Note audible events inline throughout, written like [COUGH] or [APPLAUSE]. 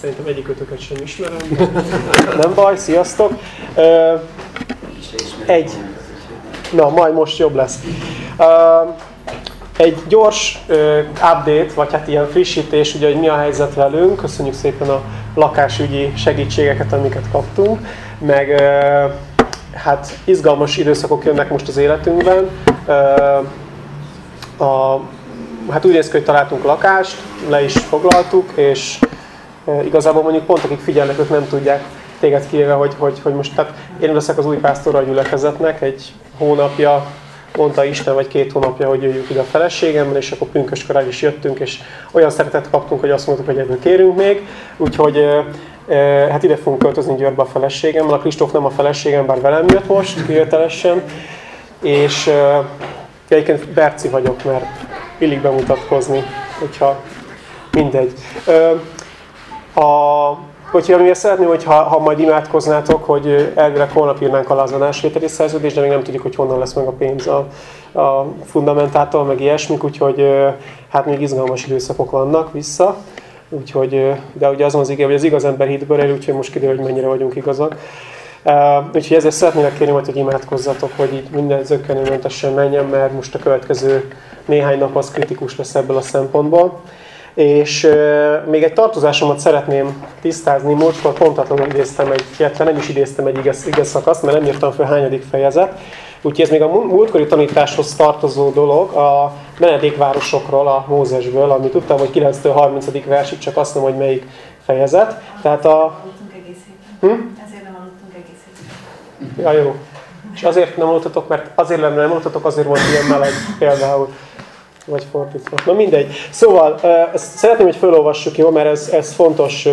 Szerintem egyikötöket sem ismerem. Nem baj, sziasztok. Egy. Na, majd most jobb lesz. Egy gyors update, vagy hát ilyen frissítés, ugye, hogy mi a helyzet velünk. Köszönjük szépen a lakásügyi segítségeket, amiket kaptunk. Meg hát izgalmas időszakok jönnek most az életünkben. A, hát úgy néz ki, hogy találtunk lakást, le is foglaltuk, és igazából mondjuk pont akik figyelnek, ők nem tudják téged kivéve, hogy, hogy, hogy most, tehát én leszek az új pásztor a gyülekezetnek, egy hónapja, mondta Isten, vagy két hónapja, hogy jöjjünk ide a feleségemmel, és akkor pünköskor is jöttünk, és olyan szeretet kaptunk, hogy azt mondtuk, hogy ebből kérünk még. Úgyhogy hát ide fogunk költözni Győrbe a feleségemmel. A Kristóf nem a feleségem, bár velem jött most, kijöttelesen. És egyébként Berci vagyok, mert illik bemutatkozni, hogyha mindegy. A, hogyha mivel szeretném, hogy ha, ha majd imádkoznátok, hogy elvileg holnap írnánk alá az adásvételi szerződést, de még nem tudjuk, hogy honnan lesz meg a pénz a, a fundamentától, meg ilyesmik, úgyhogy hát még izgalmas időszakok vannak vissza. Úgyhogy, de ugye azon az igény, hogy az igaz ember hitből el, úgyhogy most kiderül, hogy mennyire vagyunk igazak. Uh, úgyhogy ezért szeretnélek kérni majd, hogy imádkozzatok, hogy így minden zöggenőmentesen menjen, mert most a következő néhány nap az kritikus lesz ebből a szempontból. És uh, még egy tartozásomat szeretném tisztázni. Múltkor pontatlanul idéztem egy, illetve nem is idéztem egy igaz, igaz szakaszt, mert nem írtam fel hányadik fejezet. Úgyhogy ez még a múltkori tanításhoz tartozó dolog a menedékvárosokról, a Mózesből, ami tudtam, hogy 9-től 30. versig, csak azt mondom, hogy melyik fejezet. Tehát a... Hm? Ezért nem aludtunk egész Ja, jó. És azért nem aludtatok, mert azért nem aludtatok, azért volt ilyen meleg például. Vagy fordítva. Na mindegy. Szóval ezt szeretném, hogy felolvassuk, jó, mert ez, ez fontos,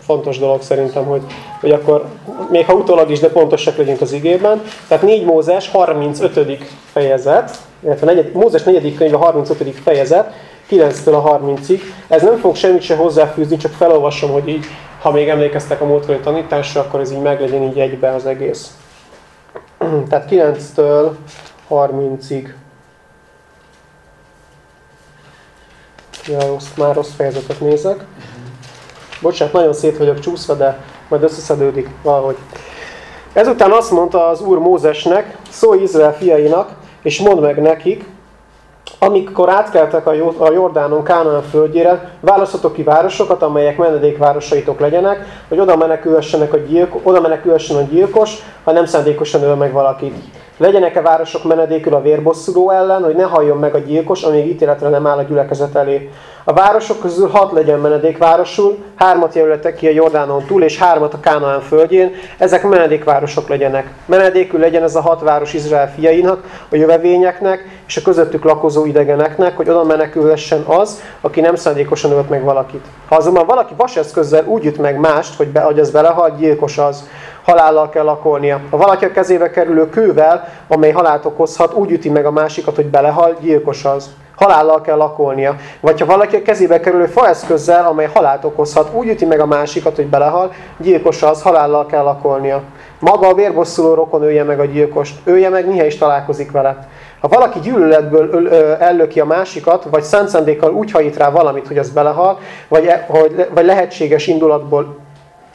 fontos dolog szerintem, hogy, hogy akkor, még ha utólag is, de pontosak legyünk az igében. Tehát 4 Mózes 35. fejezet, illetve negyed, Mózes 4. könyve 35. fejezet, 9-től a 30-ig. Ez nem fog semmit se hozzáfűzni, csak felolvasom, hogy így, ha még emlékeztek a múltkori tanításra, akkor ez így meglegyen így egybe az egész. [CLEARS THROAT] Tehát 9-től 30-ig. Ja, rossz, már rossz fejezetet nézek. Bocsánat, nagyon szét vagyok csúszva, de majd összeszedődik valahogy. Ezután azt mondta az Úr Mózesnek, szólj Izrael fiainak, és mondd meg nekik, amikor átkeltek a Jordánon Kánaán földjére, választhatok ki városokat, amelyek menedékvárosaitok legyenek, hogy oda menekülhessenek a, gyilko, oda menekülhessen a gyilkos, ha nem szándékosan öl meg valakit. Legyenek-e városok menedékül a vérbosszuló ellen, hogy ne halljon meg a gyilkos, amíg ítéletre nem áll a gyülekezet elé. A városok közül hat legyen menedékvárosul, hármat jelöltek ki a Jordánon túl, és hármat a Kánaán földjén. Ezek menedékvárosok legyenek. Menedékül legyen ez a hat város Izrael fiainak, a jövevényeknek, és a közöttük lakozó idegeneknek, hogy oda menekülhessen az, aki nem szándékosan ölt meg valakit. Ha azonban valaki vaseszközzel úgy üt meg mást, hogy, be, hogy az belehal, gyilkos az halállal kell lakolnia. Ha valaki a kezébe kerülő kővel, amely halált okozhat, úgy üti meg a másikat, hogy belehal, gyilkos az. Halállal kell lakolnia. Vagy ha valaki a kezébe kerülő faeszközzel, amely halált okozhat, úgy üti meg a másikat, hogy belehal, gyilkos az, halállal kell lakolnia. Maga a vérbosszuló rokon ölje meg a gyilkost, ölje meg, mihe is találkozik vele. Ha valaki gyűlöletből ellöki a másikat, vagy szándékkal úgy hajít rá valamit, hogy az belehal, vagy, e, vagy lehetséges indulatból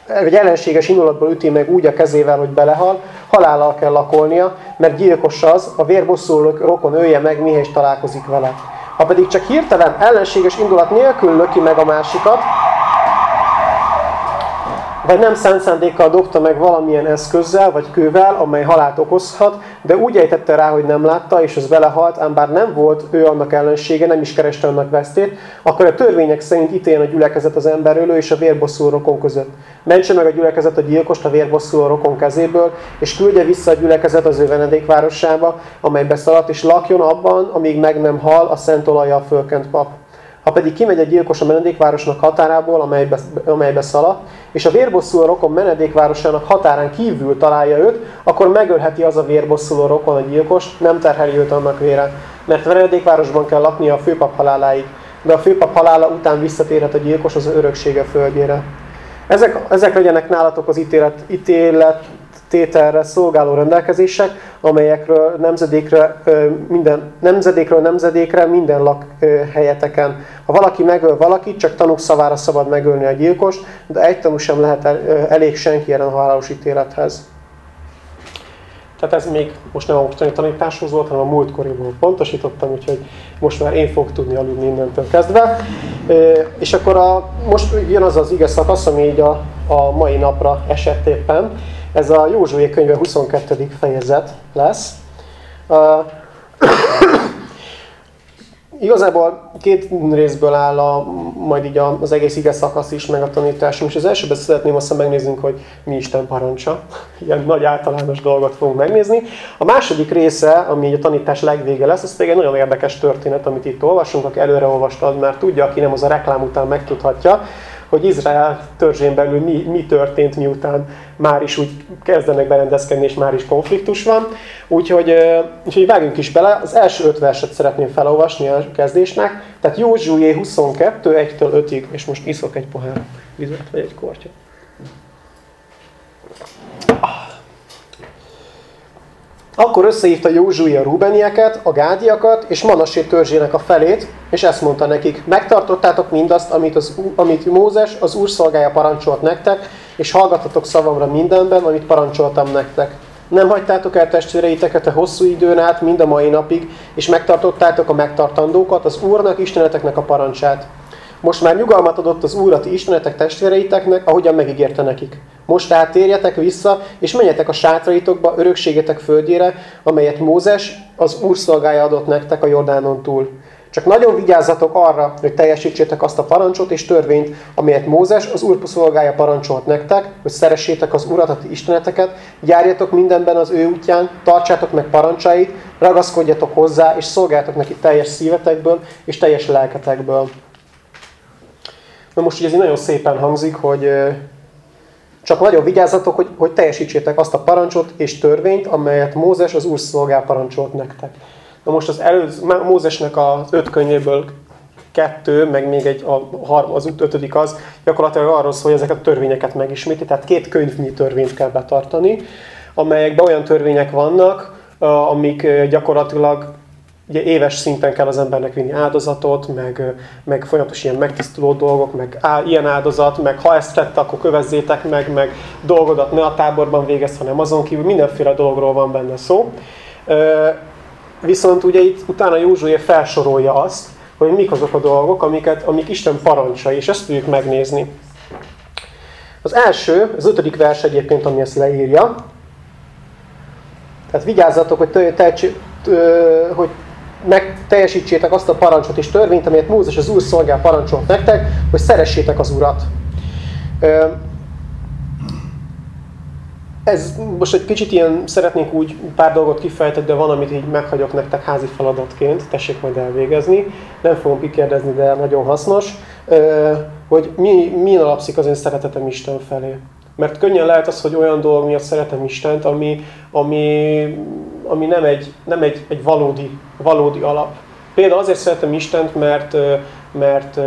egy ellenséges indulatból üti meg úgy a kezével, hogy belehal, halállal kell lakolnia, mert gyilkos az, a vérbosszú rokon ője meg, mihez találkozik vele. Ha pedig csak hirtelen ellenséges indulat nélkül löki meg a másikat, vagy nem szánt szándékkal dobta meg valamilyen eszközzel, vagy kővel, amely halált okozhat, de úgy ejtette rá, hogy nem látta, és az vele halt, ám bár nem volt ő annak ellensége, nem is kereste annak vesztét, akkor a törvények szerint ítéljen a gyülekezet az emberölő és a vérbosszú rokon között. Mentse meg a gyülekezet a gyilkost a vérbosszú rokon kezéből, és küldje vissza a gyülekezet az ő venedékvárosába, amely beszaladt, és lakjon abban, amíg meg nem hal a szent olajjal fölkent pap. Ha pedig kimegy egy gyilkos a menedékvárosnak határából, amelybe, amelybe szaladt, és a vérbosszuló rokon menedékvárosának határán kívül találja őt, akkor megölheti az a vérbosszuló rokon a gyilkos, nem terheli őt annak vére. Mert menedékvárosban kell laknia a főpap haláláig, de a főpap halála után visszatérhet a gyilkos az öröksége földjére. Ezek, ezek legyenek nálatok az ítélet, ítélet tételre szolgáló rendelkezések, amelyekről nemzedékre, minden, nemzedékről nemzedékre minden lakhelyeteken. Ha valaki megöl valakit, csak tanúk szavára szabad megölni a gyilkost, de egy tanú sem lehet elég senki ellen a halálos ítélethez. Tehát ez még most nem a mostani tanításhoz volt, hanem a múltkoriból pontosítottam, úgyhogy most már én fogok tudni aludni innentől kezdve. És akkor a, most jön az az ige szakasz, ami így a, a mai napra esett éppen. Ez a Józsué könyve 22. fejezet lesz. [COUGHS] Igazából két részből áll a, majd így az egész ige szakasz is, meg a tanításom, és az elsőben szeretném azt megnézni, hogy mi Isten parancsa. [LAUGHS] Ilyen nagy általános dolgot fogunk megnézni. A második része, ami a tanítás legvége lesz, az pedig egy nagyon érdekes történet, amit itt olvasunk, aki előre olvastad, mert tudja, aki nem az a reklám után megtudhatja, hogy Izrael törzsén belül mi, mi történt, miután már is úgy kezdenek berendezkedni, és már is konfliktus van. Úgyhogy, úgyhogy vágjunk is bele. Az első öt verset szeretném felolvasni a kezdésnek. Tehát Józsué 22, 1-től 5-ig, és most iszok egy pohár vizet, vagy egy kortyot. Akkor összehívta Józsué a Rubenieket, a Gádiakat és Manasé törzsének a felét, és ezt mondta nekik, megtartottátok mindazt, amit, az, amit Mózes, az Úr szolgája parancsolt nektek, és hallgatatok szavamra mindenben, amit parancsoltam nektek. Nem hagytátok el testvéreiteket a hosszú időn át, mind a mai napig, és megtartottátok a megtartandókat, az Úrnak, Isteneteknek a parancsát. Most már nyugalmat adott az Úr a ti Istenetek testvéreiteknek, ahogyan megígérte nekik. Most tehát térjetek vissza, és menjetek a sátraitokba, örökségetek földjére, amelyet Mózes, az Úr szolgája adott nektek a Jordánon túl. Csak nagyon vigyázzatok arra, hogy teljesítsétek azt a parancsot és törvényt, amelyet Mózes, az Úr szolgája parancsolt nektek, hogy szeressétek az Urat, a ti isteneteket, járjatok mindenben az ő útján, tartsátok meg parancsait, ragaszkodjatok hozzá, és szolgáljatok neki teljes szívetekből és teljes lelketekből. Na most ugye ez nagyon szépen hangzik, hogy csak nagyon vigyázzatok, hogy, hogy teljesítsétek azt a parancsot és törvényt, amelyet Mózes az Úr szolgál parancsolt nektek. Na most az előző, Mózesnek az öt könyvéből kettő, meg még egy, a, az ötödik az, gyakorlatilag arról szól, hogy ezeket a törvényeket megisméti, tehát két könyvnyi törvényt kell betartani, amelyekben olyan törvények vannak, amik gyakorlatilag ugye éves szinten kell az embernek vinni áldozatot, meg, meg folyamatos ilyen megtisztuló dolgok, meg á, ilyen áldozat, meg ha ezt tette, akkor kövezzétek meg, meg dolgodat ne a táborban végez, hanem azon kívül mindenféle dologról van benne szó. Viszont ugye itt utána Józsué felsorolja azt, hogy mik azok a dolgok, amiket, amik Isten parancsai, és ezt fogjuk megnézni. Az első, az ötödik vers egyébként, ami ezt leírja. Tehát vigyázzatok, hogy, te, te, hogy meg teljesítsétek azt a parancsot és törvényt, amelyet Mózes az Úr szolgál parancsolt nektek, hogy szeressétek az Urat. Ez most egy kicsit ilyen, szeretnénk úgy pár dolgot kifejteni, de van, amit így meghagyok nektek házi feladatként, tessék majd elvégezni. Nem fogom kikérdezni, de nagyon hasznos, hogy mi, milyen alapszik az én szeretetem Isten felé. Mert könnyen lehet az, hogy olyan dolog miatt szeretem Istent, ami, ami, ami nem, egy, nem egy, egy valódi, valódi alap. Például azért szeretem Istent, mert, mert,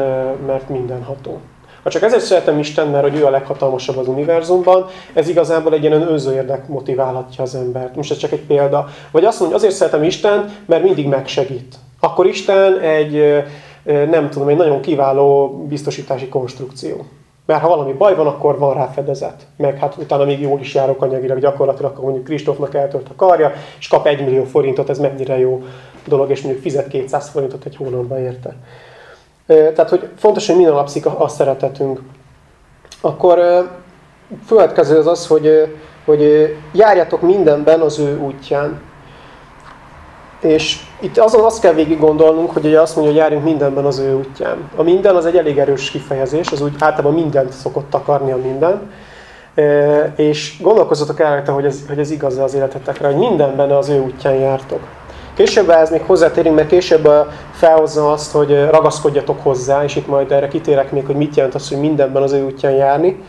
mert mindenható. Ha csak ezért szeretem Isten, mert hogy ő a leghatalmasabb az univerzumban, ez igazából egy ilyen önző érdek motiválhatja az embert. Most ez csak egy példa. Vagy azt mondja, azért szeretem Isten, mert mindig megsegít. Akkor Isten egy, nem tudom, egy nagyon kiváló biztosítási konstrukció. Mert ha valami baj van, akkor van rá fedezet. Meg hát utána még jól is járok anyagilag gyakorlatilag, akkor mondjuk Kristófnak eltört a karja, és kap egy millió forintot, ez mennyire jó dolog, és mondjuk fizet 200 forintot egy hónapban érte. Tehát, hogy fontos, hogy minden alapszik a szeretetünk. Akkor következő az az, hogy, hogy járjatok mindenben az ő útján. És itt azon azt kell végig gondolnunk, hogy ugye azt mondja, hogy járjunk mindenben az ő útján. A minden az egy elég erős kifejezés, az úgy általában mindent szokott akarni a minden. És gondolkozzatok el hogy ez, hogy ez igaz az életetekre, hogy mindenben az ő útján jártok. Később ez még hozzátérünk, mert később felhozza azt, hogy ragaszkodjatok hozzá, és itt majd erre kitérek még, hogy mit jelent az, hogy mindenben az ő útján járni.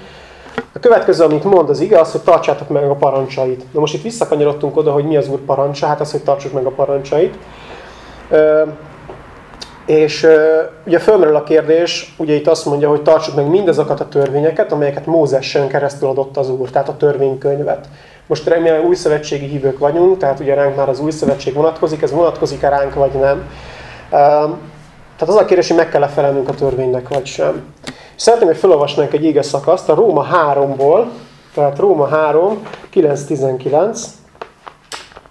A következő, amit mond az ige, az, hogy tartsátok meg a parancsait. Na most itt visszakanyarodtunk oda, hogy mi az Úr parancsa, hát az, hogy tartsuk meg a parancsait. És ugye fölmerül a kérdés, ugye itt azt mondja, hogy tartsuk meg mindazokat a törvényeket, amelyeket Mózessen keresztül adott az Úr, tehát a törvénykönyvet. Most remélem új szövetségi hívők vagyunk, tehát ugye ránk már az új szövetség vonatkozik, ez vonatkozik-e ránk, vagy nem. Tehát az a kérdés, hogy meg kell-e felelnünk a törvénynek, vagy sem. Szeretném, hogy felolvasnánk egy ége szakaszt a Róma 3-ból, tehát Róma 3, 9-19.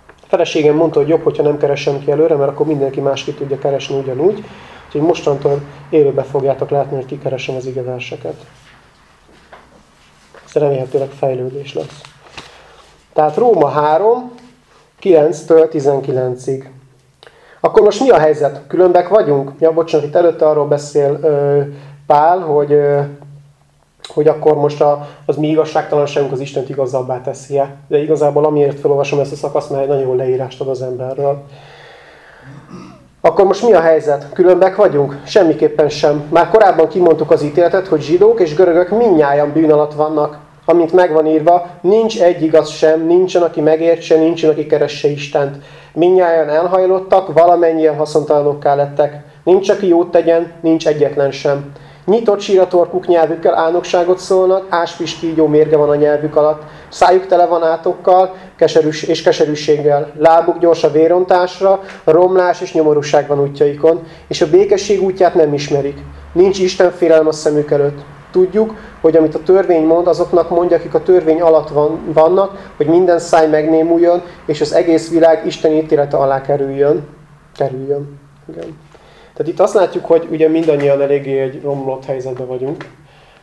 A feleségem mondta, hogy jobb, hogyha nem keresem ki előre, mert akkor mindenki más tudja keresni ugyanúgy. Úgyhogy mostantól élőbe fogjátok látni, hogy kikeresem az ige verseket. Ez remélhetőleg fejlődés lesz. Tehát Róma 3, 9-től 19-ig. Akkor most mi a helyzet? Különbek vagyunk? Ja, bocsánat, itt előtte arról beszél ö, Pál, hogy, hogy akkor most a, az mi igazságtalanságunk az Istent igazabbá teszi-e. De igazából amiért felolvasom ezt a szakaszt, mert nagyon jó leírást ad az emberről. Akkor most mi a helyzet? Különbek vagyunk? Semmiképpen sem. Már korábban kimondtuk az ítéletet, hogy zsidók és görögök mindnyájan bűn alatt vannak amint megvan írva, nincs egy igaz sem, nincsen, aki megértse, nincsen, aki keresse Istent. Minnyáján elhajlottak, valamennyien haszontalanokká lettek. Nincs, aki jót tegyen, nincs egyetlen sem. Nyitott síratorkuk nyelvükkel álnokságot szólnak, áspis kígyó mérge van a nyelvük alatt. Szájuk tele van átokkal keserűs, és keserűséggel. Lábuk gyors a vérontásra, romlás és nyomorúság van útjaikon, és a békesség útját nem ismerik. Nincs Isten félelem a szemük előtt. Tudjuk, hogy amit a törvény mond, azoknak mondja, akik a törvény alatt van, vannak, hogy minden száj megnémuljon, és az egész világ Isten ítélete alá kerüljön. Kerüljön. Igen. Tehát itt azt látjuk, hogy ugye mindannyian eléggé egy romlott helyzetben vagyunk.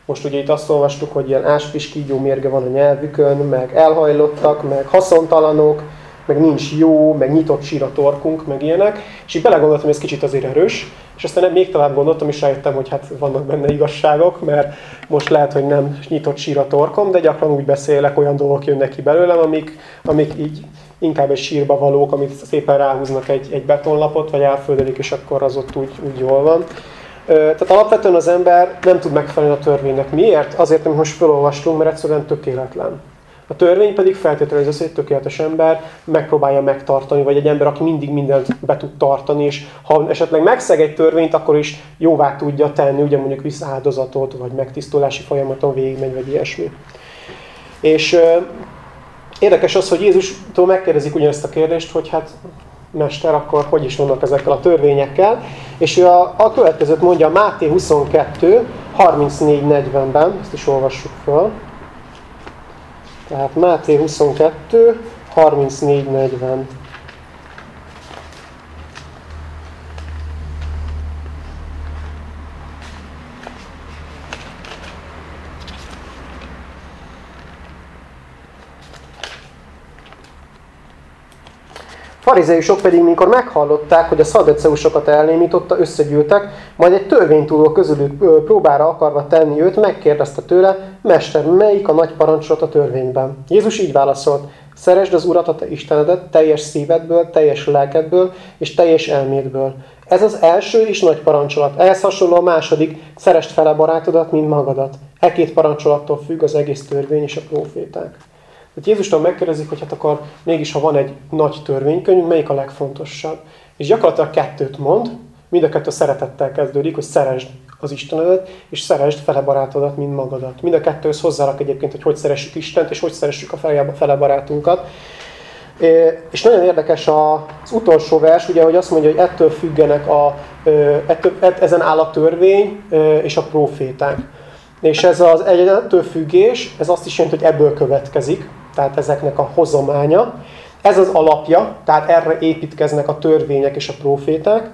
Most ugye itt azt olvastuk, hogy ilyen áspis kígyó mérge van a nyelvükön, meg elhajlottak, meg haszontalanok, meg nincs jó, meg nyitott sír a torkunk, meg ilyenek. És így belegondoltam, hogy ez kicsit azért erős, és aztán még tovább gondoltam, és rájöttem, hogy hát vannak benne igazságok, mert most lehet, hogy nem nyitott sír a torkom, de gyakran úgy beszélek, olyan dolgok jönnek ki belőlem, amik, amik így inkább egy sírba valók, amit szépen ráhúznak egy, egy betonlapot, vagy elföldelik, és akkor az ott úgy, úgy jól van. Tehát alapvetően az ember nem tud megfelelni a törvénynek. Miért? Azért, amit most felolvastunk, mert egyszerűen tökéletlen. A törvény pedig feltételezi azt, hogy egy tökéletes ember megpróbálja megtartani, vagy egy ember, aki mindig mindent be tud tartani, és ha esetleg megszeg egy törvényt, akkor is jóvá tudja tenni, ugye mondjuk visz vagy megtisztulási folyamaton végigmegy, vagy ilyesmi. És euh, érdekes az, hogy Jézustól megkérdezik ugyanezt a kérdést, hogy hát mester, akkor hogy is vannak ezekkel a törvényekkel. És ő a, a következőt mondja Máté 22, 34-40-ben, ezt is olvassuk fel. Tehát Máté 22, 34-40. Farizeusok pedig, mikor meghallották, hogy a szadeceusokat elnémította, összegyűltek, majd egy törvénytúló közülük próbára akarva tenni őt, megkérdezte tőle, Mester, melyik a nagy parancsolat a törvényben? Jézus így válaszolt, Szeresd az Urat a te Istenedet teljes szívedből, teljes lelkedből és teljes elmédből. Ez az első és nagy parancsolat. Ehhez hasonló a második, szerest fele barátodat, mint magadat. E két parancsolattól függ az egész törvény és a proféták. Tehát Jézustól megkérdezik, hogy hát akkor mégis, ha van egy nagy törvénykönyv, melyik a legfontosabb? És gyakorlatilag kettőt mond, mind a kettő szeretettel kezdődik, hogy szeresd az Istenedet, és szeresd fele barátodat, mint magadat. Mind a kettőhöz hozzárak egyébként, hogy hogy szeressük Istent, és hogy szeressük a fele barátunkat. És nagyon érdekes az utolsó vers, ugye, hogy azt mondja, hogy ettől függenek a, ettől, ezen áll a törvény és a proféták. És ez az ettől függés, ez azt is jelenti, hogy ebből következik, tehát ezeknek a hozománya. Ez az alapja, tehát erre építkeznek a törvények és a proféták.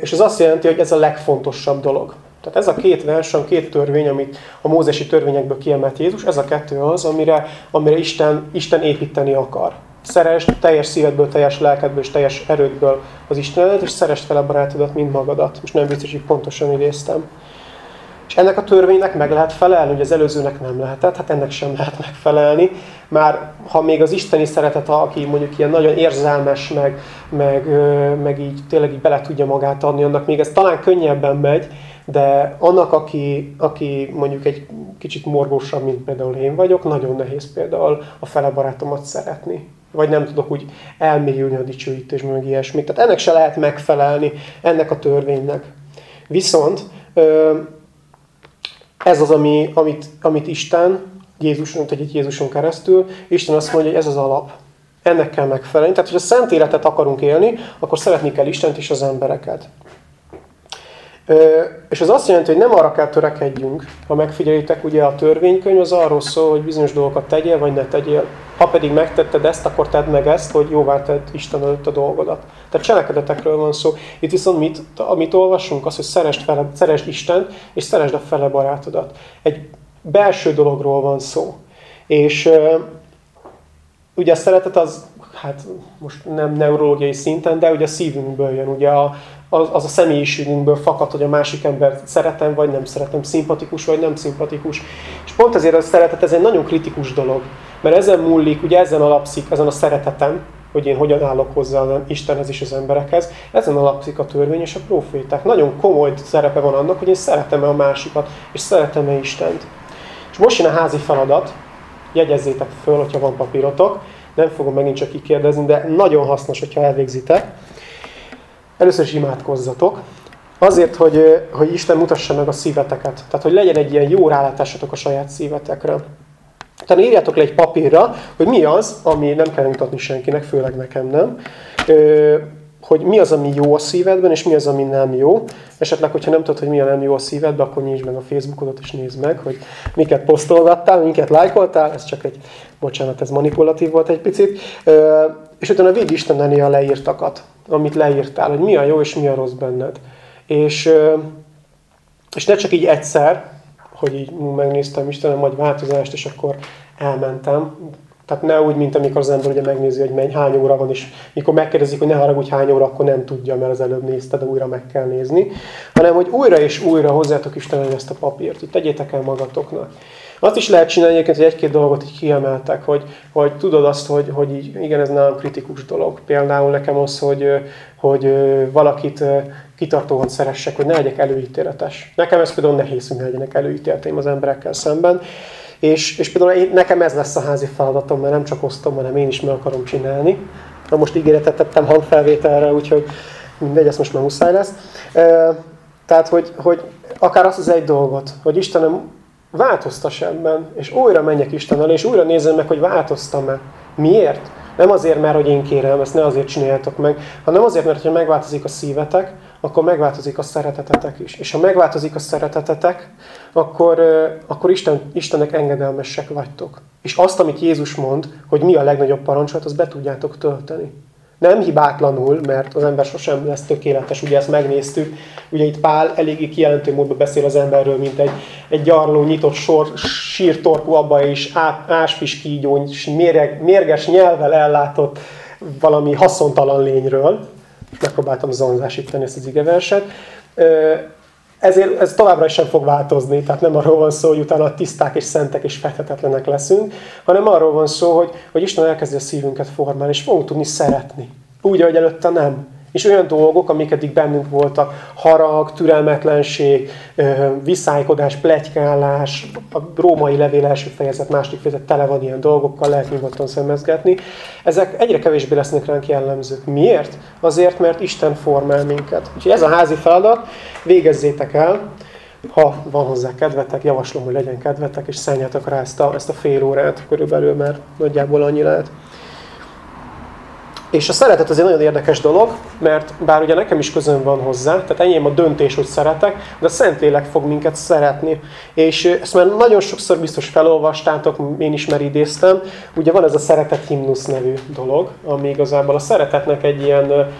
És ez azt jelenti, hogy ez a legfontosabb dolog. Tehát ez a két vers, a két törvény, amit a mózesi törvényekből kiemelt Jézus, ez a kettő az, amire, amire Isten, Isten építeni akar. Szeresd teljes szívedből, teljes lelkedből és teljes erődből az Istenedet, és szeresd fel a barátodat, mint magadat. Most nem biztos, hogy pontosan idéztem. Ennek a törvénynek meg lehet felelni, hogy az előzőnek nem lehetett, hát ennek sem lehet megfelelni. Már ha még az isteni szeretet, aki mondjuk ilyen nagyon érzelmes, meg, meg, meg így tényleg így bele tudja magát adni, annak még ez talán könnyebben megy, de annak, aki, aki mondjuk egy kicsit morgósabb, mint például én vagyok, nagyon nehéz például a fele barátomat szeretni. vagy nem tudok úgy elmélyülni a dicsőítésben, meg ilyesmi. Tehát ennek se lehet megfelelni, ennek a törvénynek. Viszont ez az, ami, amit, amit Isten, Jézuson, egy Jézuson keresztül, Isten azt mondja, hogy ez az alap. Ennek kell megfelelni. Tehát, hogy a szent életet akarunk élni, akkor szeretni kell Istent és az embereket. És ez azt jelenti, hogy nem arra kell törekedjünk. Ha megfigyelitek, ugye a törvénykönyv az arról szól, hogy bizonyos dolgokat tegyél, vagy ne tegyél. Ha pedig megtetted ezt, akkor tedd meg ezt, hogy jóvá tedd Isten előtt a dolgodat. Tehát cselekedetekről van szó. Itt viszont mit, amit olvasunk, az, hogy szeresd, fele, szeresd Istent, és szeresd a fele barátodat. Egy belső dologról van szó. És ugye a szeretet az, hát most nem neurológiai szinten, de ugye a szívünkből jön, ugye a, az, az a személyiségünkből fakad, hogy a másik embert szeretem, vagy nem szeretem, szimpatikus, vagy nem szimpatikus. És pont ezért a szeretet ez egy nagyon kritikus dolog. Mert ezen múlik, ugye ezen alapszik, ezen a szeretetem, hogy én hogyan állok hozzá az Istenhez és az emberekhez, ezen alapszik a törvény és a proféták. Nagyon komoly szerepe van annak, hogy én szeretem-e a másikat, és szeretem-e Istent. És most jön a házi feladat, jegyezzétek föl, hogyha van papírotok, nem fogom megint csak kikérdezni, de nagyon hasznos, hogyha elvégzitek. Először is imádkozzatok. Azért, hogy, hogy Isten mutassa meg a szíveteket. Tehát, hogy legyen egy ilyen jó rálátásatok a saját szívetekre. Tehát írjátok le egy papírra, hogy mi az, ami nem kell mutatni senkinek, főleg nekem nem, hogy mi az, ami jó a szívedben, és mi az, ami nem jó. Esetleg, hogyha nem tudod, hogy mi a nem jó a szívedben, akkor nyisd meg a Facebookodat, és nézd meg, hogy miket posztolgattál, miket lájkoltál. Ez csak egy, bocsánat, ez manipulatív volt egy picit. És utána vidd Isten a leírtakat, amit leírtál, hogy mi a jó és mi a rossz benned. És, és ne csak így egyszer, hogy így megnéztem Istenem, majd változást, és akkor elmentem. Tehát ne úgy, mint amikor az ember ugye megnézi, hogy menj, hány óra van, és mikor megkérdezik, hogy ne haragudj hány óra, akkor nem tudja, mert az előbb nézte, de újra meg kell nézni. Hanem, hogy újra és újra hozzátok Istenem ezt a papírt, hogy tegyétek el magatoknak. Azt is lehet csinálni egyébként, hogy egy-két dolgot így kiemeltek, hogy, hogy tudod azt, hogy, hogy így, igen, ez nálam kritikus dolog. Például nekem az, hogy, hogy valakit kitartóan szeressek, hogy ne legyek előítéletes. Nekem ez például nehéz, hogy ne legyenek előítéleteim az emberekkel szemben. És, és például én, nekem ez lesz a házi feladatom, mert nem csak osztom, hanem én is meg akarom csinálni. Na most ígéretet tettem hangfelvételre, úgyhogy mindegy, ez most már muszáj lesz. Tehát, hogy, hogy akár azt az egy dolgot, hogy Istenem változtass ebben, és újra menjek Isten elé, és újra nézem meg, hogy változtam-e. Miért? Nem azért, mert hogy én kérem, ezt ne azért csináljátok meg, hanem azért, mert ha megváltozik a szívetek, akkor megváltozik a szeretetetek is. És ha megváltozik a szeretetetek, akkor, akkor Isten, Istennek engedelmesek vagytok. És azt, amit Jézus mond, hogy mi a legnagyobb parancsolat, azt be tudjátok tölteni. Nem hibátlanul, mert az ember sosem lesz tökéletes, ugye ezt megnéztük. Ugye itt Pál eléggé kijelentő módban beszél az emberről, mint egy, egy gyarló, nyitott sor, sírtorkú abba és áspis kígyó, méreg, mérges nyelvvel ellátott valami haszontalan lényről. Megpróbáltam zonzásítani ezt az igeverset. Ezért ez továbbra is sem fog változni, tehát nem arról van szó, hogy utána tiszták és szentek és fethetetlenek leszünk, hanem arról van szó, hogy, hogy Isten elkezdi a szívünket formálni, és fogunk tudni szeretni. Úgy, ahogy előtte nem. És olyan dolgok, amik eddig bennünk voltak, harag, türelmetlenség, viszálykodás, plegykálás, a római levél első fejezet, második fejezet tele van ilyen dolgokkal, lehet nyugodtan szemezgetni. Ezek egyre kevésbé lesznek ránk jellemzők. Miért? Azért, mert Isten formál minket. Úgyhogy ez a házi feladat, végezzétek el, ha van hozzá kedvetek, javaslom, hogy legyen kedvetek, és szálljátok rá ezt a, ezt a fél órát körülbelül, mert nagyjából annyi lehet. És a szeretet az egy nagyon érdekes dolog, mert bár ugye nekem is közön van hozzá, tehát enyém a döntés, hogy szeretek, de a Szentlélek fog minket szeretni. És ezt már nagyon sokszor biztos felolvastátok, én is már idéztem, ugye van ez a szeretet himnusz nevű dolog, ami igazából a szeretetnek egy ilyen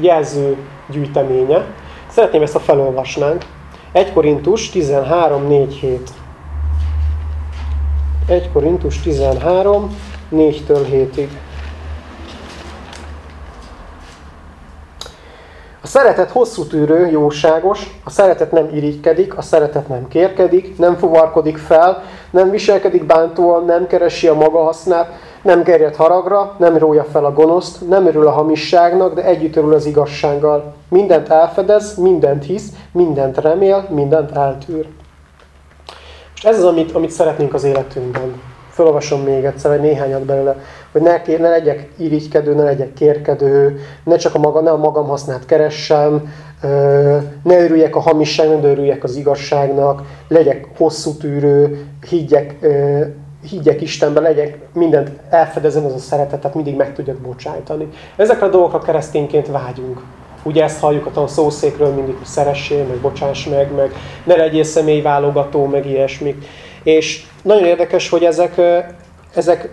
jelző gyűjteménye. Szeretném ezt a felolvasnánk. 1 Korintus 13, 4, 7. 1 Korintus 13, 4-től 7-ig. A szeretet hosszú tűrő, jóságos, a szeretet nem irigykedik, a szeretet nem kérkedik, nem fuvarkodik fel, nem viselkedik bántóan, nem keresi a maga hasznát, nem gerjed haragra, nem rója fel a gonoszt, nem örül a hamisságnak, de együtt örül az igazsággal. Mindent elfedez, mindent hisz, mindent remél, mindent eltűr. És ez az, amit, amit szeretnénk az életünkben Felolvasom még egyszer, vagy néhányat belőle, hogy ne, ne legyek irigykedő, ne legyek kérkedő, ne csak a, maga, ne a magam használt keressem, ne örüljek a hamisságnak, ne örüljek az igazságnak, legyek hosszú tűrő, higgyek, higgyek Istenbe, legyek, mindent elfedezem, az a szeretetet mindig meg tudjak bocsájtani. Ezekre a dolgokra keresztényként vágyunk. Ugye ezt halljuk a szószékről mindig, hogy szeressél, meg bocsáss meg, meg ne legyél személyválogató, meg ilyesmik. És nagyon érdekes, hogy ezek, ezek,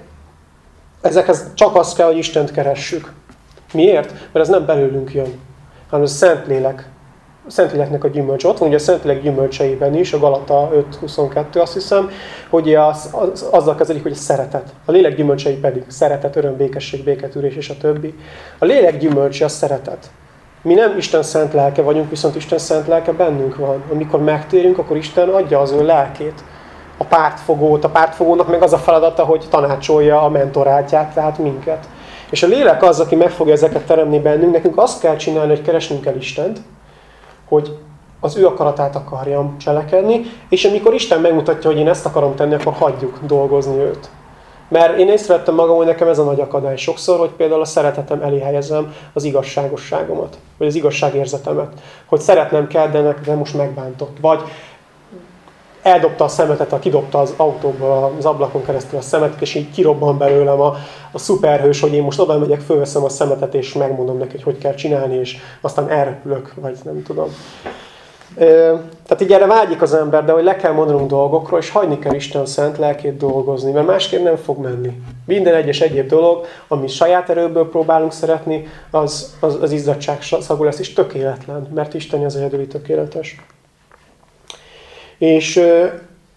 ezekhez csak az kell, hogy Istent keressük. Miért? Mert ez nem belőlünk jön, hanem ez a Szentlélek. A Szentléleknek a gyümölcse. Ott van ugye a Szentlélek gyümölcseiben is, a Galata 5.22 azt hiszem, hogy az, az, azzal kezelik, hogy a szeretet. A lélek gyümölcsei pedig szeretet, öröm, békesség, béketűrés és a többi. A lélek gyümölcse a szeretet. Mi nem Isten szent lelke vagyunk, viszont Isten szent lelke bennünk van. Amikor megtérünk, akkor Isten adja az ő lelkét. A pártfogót, a pártfogónak meg az a feladata, hogy tanácsolja a mentorátját, tehát minket. És a lélek az, aki meg fogja ezeket teremni bennünk, nekünk azt kell csinálni, hogy keresnünk kell Istent, hogy az ő akaratát akarjam cselekedni, és amikor Isten megmutatja, hogy én ezt akarom tenni, akkor hagyjuk dolgozni őt. Mert én észrevettem magam, hogy nekem ez a nagy akadály sokszor, hogy például a szeretetem elé helyezem az igazságosságomat, vagy az igazságérzetemet. Hogy szeretnem kell, de, most megbántott. Vagy eldobta a szemetet, a kidobta az autóba az ablakon keresztül a szemetet, és így kirobban belőlem a, a szuperhős, hogy én most oda megyek, fölveszem a szemetet, és megmondom neki, hogy hogy kell csinálni, és aztán elrepülök, vagy nem tudom. Tehát így erre vágyik az ember, de hogy le kell mondanunk dolgokról, és hagyni kell Isten szent lelkét dolgozni, mert másképp nem fog menni. Minden egyes egyéb dolog, ami saját erőből próbálunk szeretni, az, az, az izzadság szagú lesz, és tökéletlen, mert Isten az egyedüli tökéletes. És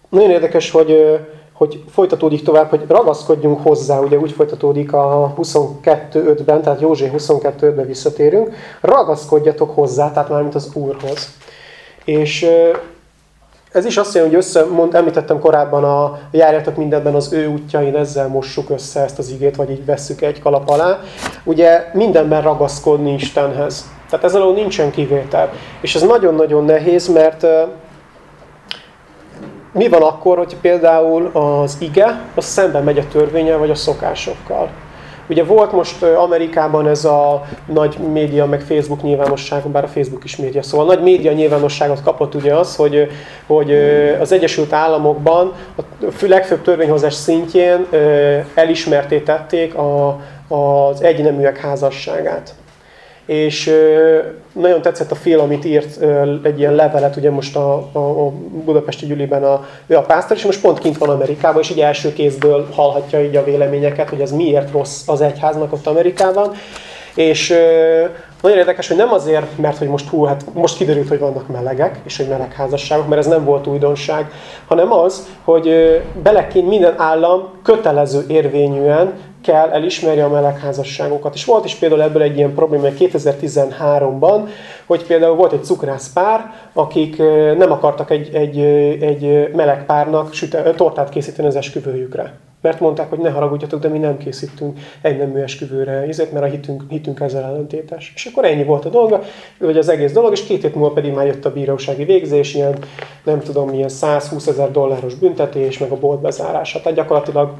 nagyon érdekes, hogy, hogy folytatódik tovább, hogy ragaszkodjunk hozzá, ugye úgy folytatódik a 22.5-ben, tehát József 22.5-ben visszatérünk, ragaszkodjatok hozzá, tehát már mint az Úrhoz. És ez is azt jelenti, hogy össze, mond, említettem korábban, a járjatok mindenben az ő útjain, ezzel mossuk össze ezt az igét, vagy így vesszük egy kalap alá. Ugye mindenben ragaszkodni Istenhez. Tehát ezzel nincsen kivétel. És ez nagyon-nagyon nehéz, mert mi van akkor, hogy például az ige, az szemben megy a törvényel, vagy a szokásokkal. Ugye volt most Amerikában ez a nagy média, meg Facebook nyilvánosság, bár a Facebook is média, szóval nagy média nyilvánosságot kapott ugye az, hogy, hogy az Egyesült Államokban a legfőbb törvényhozás szintjén elismertétették a, az egyneműek házasságát és nagyon tetszett a film, amit írt egy ilyen levelet, ugye most a, a, a Budapesti Gyüliben a, ő a pásztor, és most pont kint van Amerikában, és így első kézből hallhatja így a véleményeket, hogy ez miért rossz az egyháznak ott Amerikában. És nagyon érdekes, hogy nem azért, mert hogy most hú, hát most kiderült, hogy vannak melegek, és hogy meleg házasságok, mert ez nem volt újdonság, hanem az, hogy beleként minden állam kötelező érvényűen kell elismerje a melegházasságokat. És volt is például ebből egy ilyen probléma 2013-ban, hogy például volt egy cukrász pár, akik nem akartak egy, egy, egy meleg párnak süte, tortát készíteni az esküvőjükre. Mert mondták, hogy ne haragudjatok, de mi nem készítünk egy nemű esküvőre, ezért, mert a hitünk, hitünk ezzel ellentétes. És akkor ennyi volt a dolga, vagy az egész dolog, és két hét múlva pedig már jött a bírósági végzés, ilyen, nem tudom, milyen 120 ezer dolláros büntetés, meg a bolt bezárása. Tehát gyakorlatilag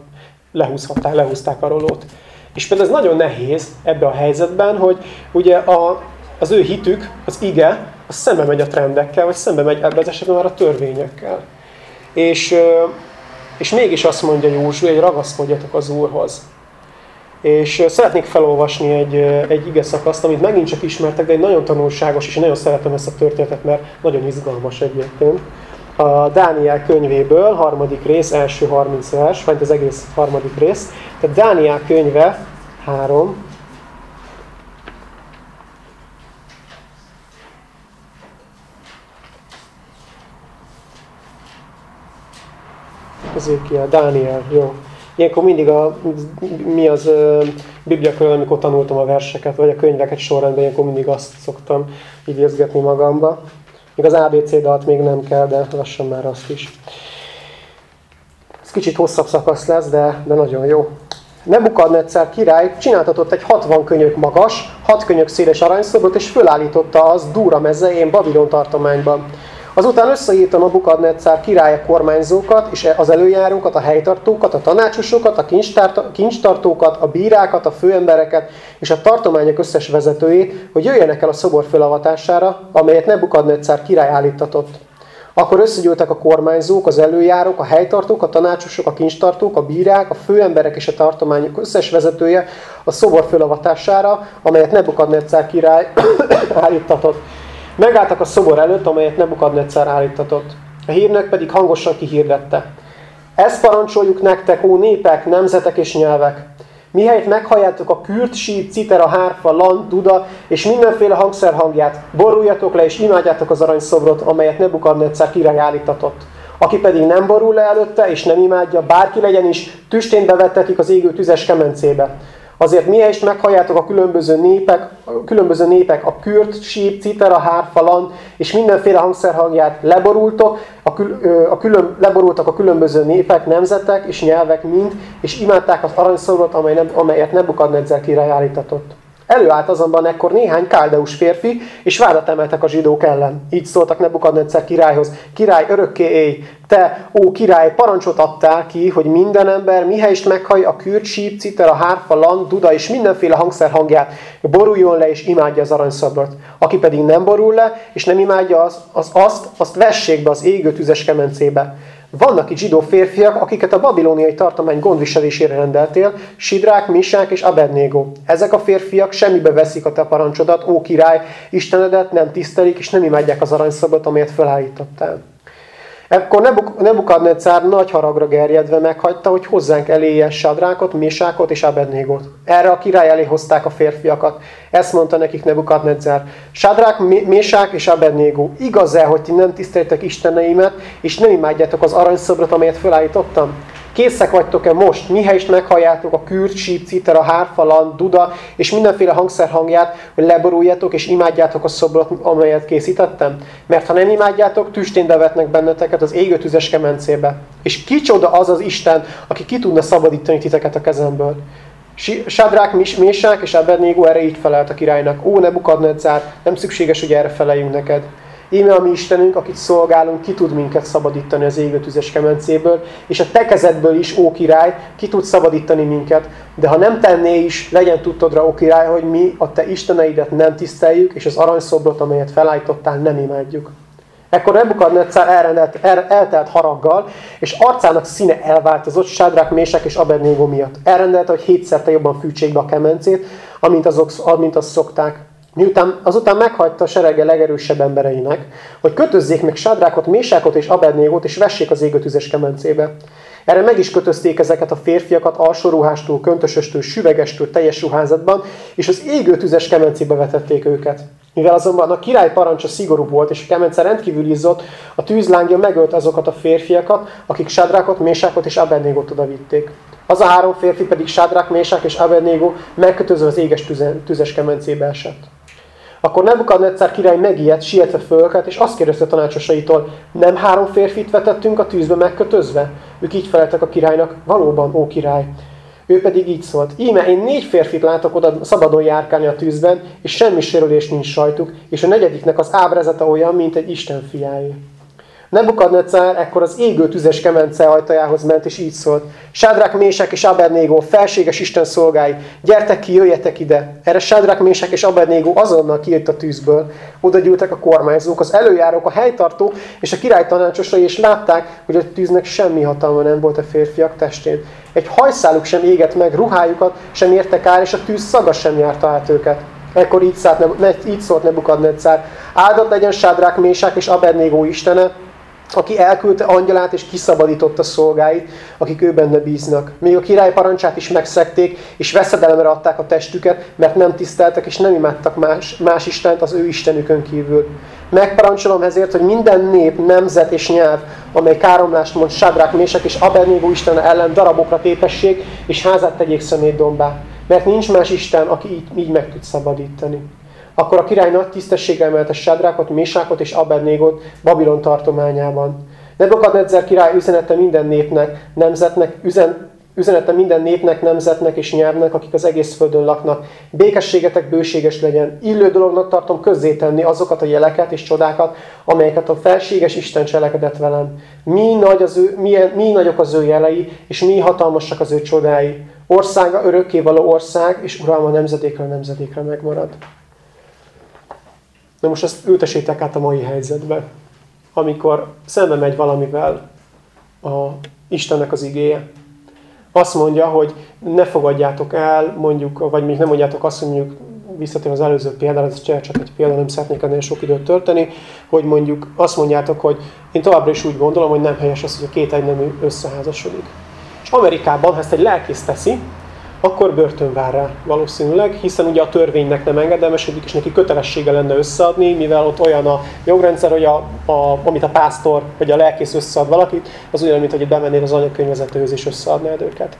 lehúzhatták, lehúzták a rolót. És például ez nagyon nehéz ebbe a helyzetben, hogy ugye a, az ő hitük, az ige, az szembe megy a trendekkel, vagy szembe megy ebben az esetben már a törvényekkel. És, és mégis azt mondja Józsu, hogy ragaszkodjatok az Úrhoz. És szeretnék felolvasni egy, egy ige szakaszt, amit megint csak ismertek, de egy nagyon tanulságos, és én nagyon szeretem ezt a történetet, mert nagyon izgalmas egyébként a Dániel könyvéből, harmadik rész, első 30 vers, vagy az egész harmadik rész. Tehát Dániel könyve, három, Ezékiel, Dániel, jó. Ilyenkor mindig a, mi az uh, Biblia amikor tanultam a verseket, vagy a könyveket sorrendben, ilyenkor mindig azt szoktam idézgetni magamba. Még az ABC dalt még nem kell, de lassan már azt is. Ez kicsit hosszabb szakasz lesz, de, de nagyon jó. Nebukadnetszer király csináltatott egy 60 könyök magas, 6 könyök széles aranyszobrot, és fölállította az Dúra mezején Babilon tartományban. Azután összeírta Nabukadnetszár király kormányzókat, és az előjárókat, a helytartókat, a tanácsosokat, a kincstartókat, a bírákat, a főembereket és a tartományok összes vezetőjét, hogy jöjjenek el a szobor fölavatására, amelyet Nebukadnetszár király állítatott. Akkor összegyűltek a kormányzók, az előjárók, a helytartók, a tanácsosok, a kincstartók, a bírák, a főemberek és a tartományok összes vezetője a szobor fölavatására, amelyet Nebukadnetszár király [COUGHS] állítatott. Megálltak a szobor előtt, amelyet Nebukadnetszár állítatott. A hírnek pedig hangosan kihirdette. Ezt parancsoljuk nektek, ó népek, nemzetek és nyelvek. Mihelyt meghalljátok a kürt, síp, citera, hárfa, land, duda és mindenféle hangszer hangját, boruljatok le és imádjátok az aranyszobrot, amelyet Nebukadnetszár király állítatott. Aki pedig nem borul le előtte és nem imádja, bárki legyen is, tüstén bevettetik az égő tüzes kemencébe. Azért is meghalljátok a különböző népek, a különböző népek a kürt, síp, citera, hárfalan és mindenféle hangszerhangját leborultok, a, kül, a külön, leborultak a különböző népek, nemzetek és nyelvek mind, és imádták az aranyszorot, amely nem, amelyet Nebukadnezzer király állítatott. Előállt azonban ekkor néhány káldeus férfi, és vádat emeltek a zsidók ellen. Így szóltak Nebukadnetszer királyhoz. Király, örökké élj! Te, ó király, parancsot adtál ki, hogy minden ember mihelyest meghaj a kürt, síp, citer, a hárfa, land, duda és mindenféle hangszer hangját, boruljon le és imádja az aranyszabrot. Aki pedig nem borul le, és nem imádja az, az azt, azt vessék be az égő tüzes kemencébe. Vannak itt zsidó férfiak, akiket a babilóniai tartomány gondviselésére rendeltél, Sidrák, Misák és Abednego. Ezek a férfiak semmibe veszik a te parancsodat, ó király, Istenedet nem tisztelik és nem imádják az aranyszabot, amelyet felállítottál. Ekkor Nebukadnecár nagy haragra gerjedve meghagyta, hogy hozzánk eléje Sadrákot, Mésákot és Abednégót. Erre a király elé hozták a férfiakat. Ezt mondta nekik Nebukadnecár. Sadrák, Mésák és Abednégó, igaz-e, hogy ti nem tiszteltek Isteneimet, és nem imádjátok az aranyszobrot, amelyet felállítottam? Készek vagytok-e most, is meghalljátok a kürt, síp, citer, a hárfalan, duda és mindenféle hangszer hangját, hogy leboruljatok és imádjátok a szobrot, amelyet készítettem? Mert ha nem imádjátok, tüstén bevetnek benneteket az égő tüzes kemencébe. És kicsoda az az Isten, aki ki tudna szabadítani titeket a kezemből? Sadrák, Mésák és Abednego erre így felelt a királynak. Ó, Nebukadnezár, nem szükséges, hogy erre feleljünk neked. Íme a mi Istenünk, akit szolgálunk, ki tud minket szabadítani az égő tüzes kemencéből, és a te kezedből is, ó király, ki tud szabadítani minket. De ha nem tenné is, legyen tudtodra, ó király, hogy mi a te isteneidet nem tiszteljük, és az aranyszobrot, amelyet felállítottál, nem imádjuk. Ekkor Nebukadnetszár elrendelt, el, eltelt haraggal, és arcának színe elváltozott Sádrák, Mések és Abednego miatt. Elrendelte, hogy hétszerte jobban fűtsék be a kemencét, amint azok, amint azt szokták. Miután azután meghagyta a serege legerősebb embereinek, hogy kötözzék meg Sadrákot, Mésákot és Abednégót, és vessék az égőtüzes kemencébe. Erre meg is kötözték ezeket a férfiakat alsóruhástól, köntösöstől, süvegestől, teljes ruházatban, és az égőtüzes kemencébe vetették őket. Mivel azonban a király parancsa szigorú volt, és a kemence rendkívül izzott, a tűzlángja megölt azokat a férfiakat, akik Sadrákot, Mésákot és Abednégót oda vitték. Az a három férfi pedig Sadrák, Mésák és Abednego megkötözve az éges tüzes kemencébe esett. Akkor Nebukadnetszár király megijedt, sietve fölkelt, és azt kérdezte tanácsosaitól, nem három férfit vetettünk a tűzbe megkötözve? Ők így feleltek a királynak, valóban, ó király. Ő pedig így szólt, íme én négy férfit látok oda szabadon járkálni a tűzben, és semmi sérülés nincs sajtuk, és a negyediknek az ábrázata olyan, mint egy Isten fiáé. Nebukadnecár ekkor az égő tüzes kemence ajtajához ment, és így szólt. Sádrák, Mések és Abednego, felséges Isten szolgái, gyertek ki, jöjjetek ide. Erre Sádrák, Mések és Abednego azonnal kijött a tűzből. Oda gyűltek a kormányzók, az előjárók, a helytartó és a király tanácsosai, és látták, hogy a tűznek semmi hatalma nem volt a férfiak testén. Egy hajszáluk sem égett meg, ruhájukat sem értek ár, és a tűz szaga sem járta át őket. Ekkor így, szállt, így szólt Nebukadnetszár. Áldott legyen Sádrák, Mésák és Abednego istene, aki elküldte angyalát és kiszabadította szolgáit, akik ő benne bíznak. Még a király parancsát is megszekték, és veszedelemre adták a testüket, mert nem tiszteltek és nem imádtak más, más Istent az ő Istenükön kívül. Megparancsolom ezért, hogy minden nép, nemzet és nyelv, amely káromlást mond Sadrák, Mések és Abednego Isten ellen darabokra tépessék, és házát tegyék szemétdombá. Mert nincs más Isten, aki így, így meg tud szabadítani. Akkor a király nagy tisztességre emelte Sadrákot, Mésákot és Abednégot Babilon tartományában. Nebukadnezzer király üzenete minden népnek, nemzetnek, üzen, üzenete minden népnek, nemzetnek és nyelvnek, akik az egész földön laknak. Békességetek bőséges legyen. Illő dolognak tartom közzétenni azokat a jeleket és csodákat, amelyeket a felséges Isten cselekedett velem. Mi, nagy az ő, milyen, mi nagyok az ő jelei, és mi hatalmasak az ő csodái. Országa örökkévaló ország, és uralma nemzedékről nemzedékre megmarad. Na most ezt ültessétek át a mai helyzetbe, amikor szembe megy valamivel a Istennek az igéje. Azt mondja, hogy ne fogadjátok el, mondjuk, vagy még nem mondjátok azt, mondjuk visszatérve az előző példára, ez csak egy példa, nem szeretnék ennél sok időt tölteni, hogy mondjuk azt mondjátok, hogy én továbbra is úgy gondolom, hogy nem helyes az, hogy a két egynemű összeházasodik. És Amerikában, ha ezt egy lelkész teszi, akkor börtön vár rá valószínűleg, hiszen ugye a törvénynek nem engedelmesedik, és neki kötelessége lenne összeadni, mivel ott olyan a jogrendszer, hogy a, a, amit a pásztor vagy a lelkész összead valakit, az olyan, mint hogy bemennél az anyakönyvezetőhöz és összeadnád őket.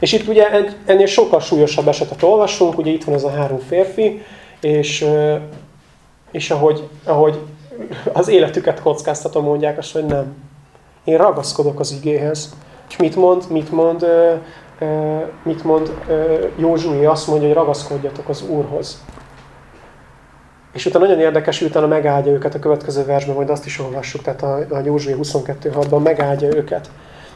És itt ugye ennél sokkal súlyosabb esetet olvasunk, ugye itt van ez a három férfi, és, és ahogy, ahogy az életüket kockáztatom, mondják azt, hogy nem. Én ragaszkodok az igéhez. És mit mond? Mit mond mit mond Józsué? Azt mondja, hogy ragaszkodjatok az Úrhoz. És utána nagyon érdekes, utána megáldja őket a következő versben, majd azt is olvassuk, tehát a, a Józsué 22.6-ban megáldja őket.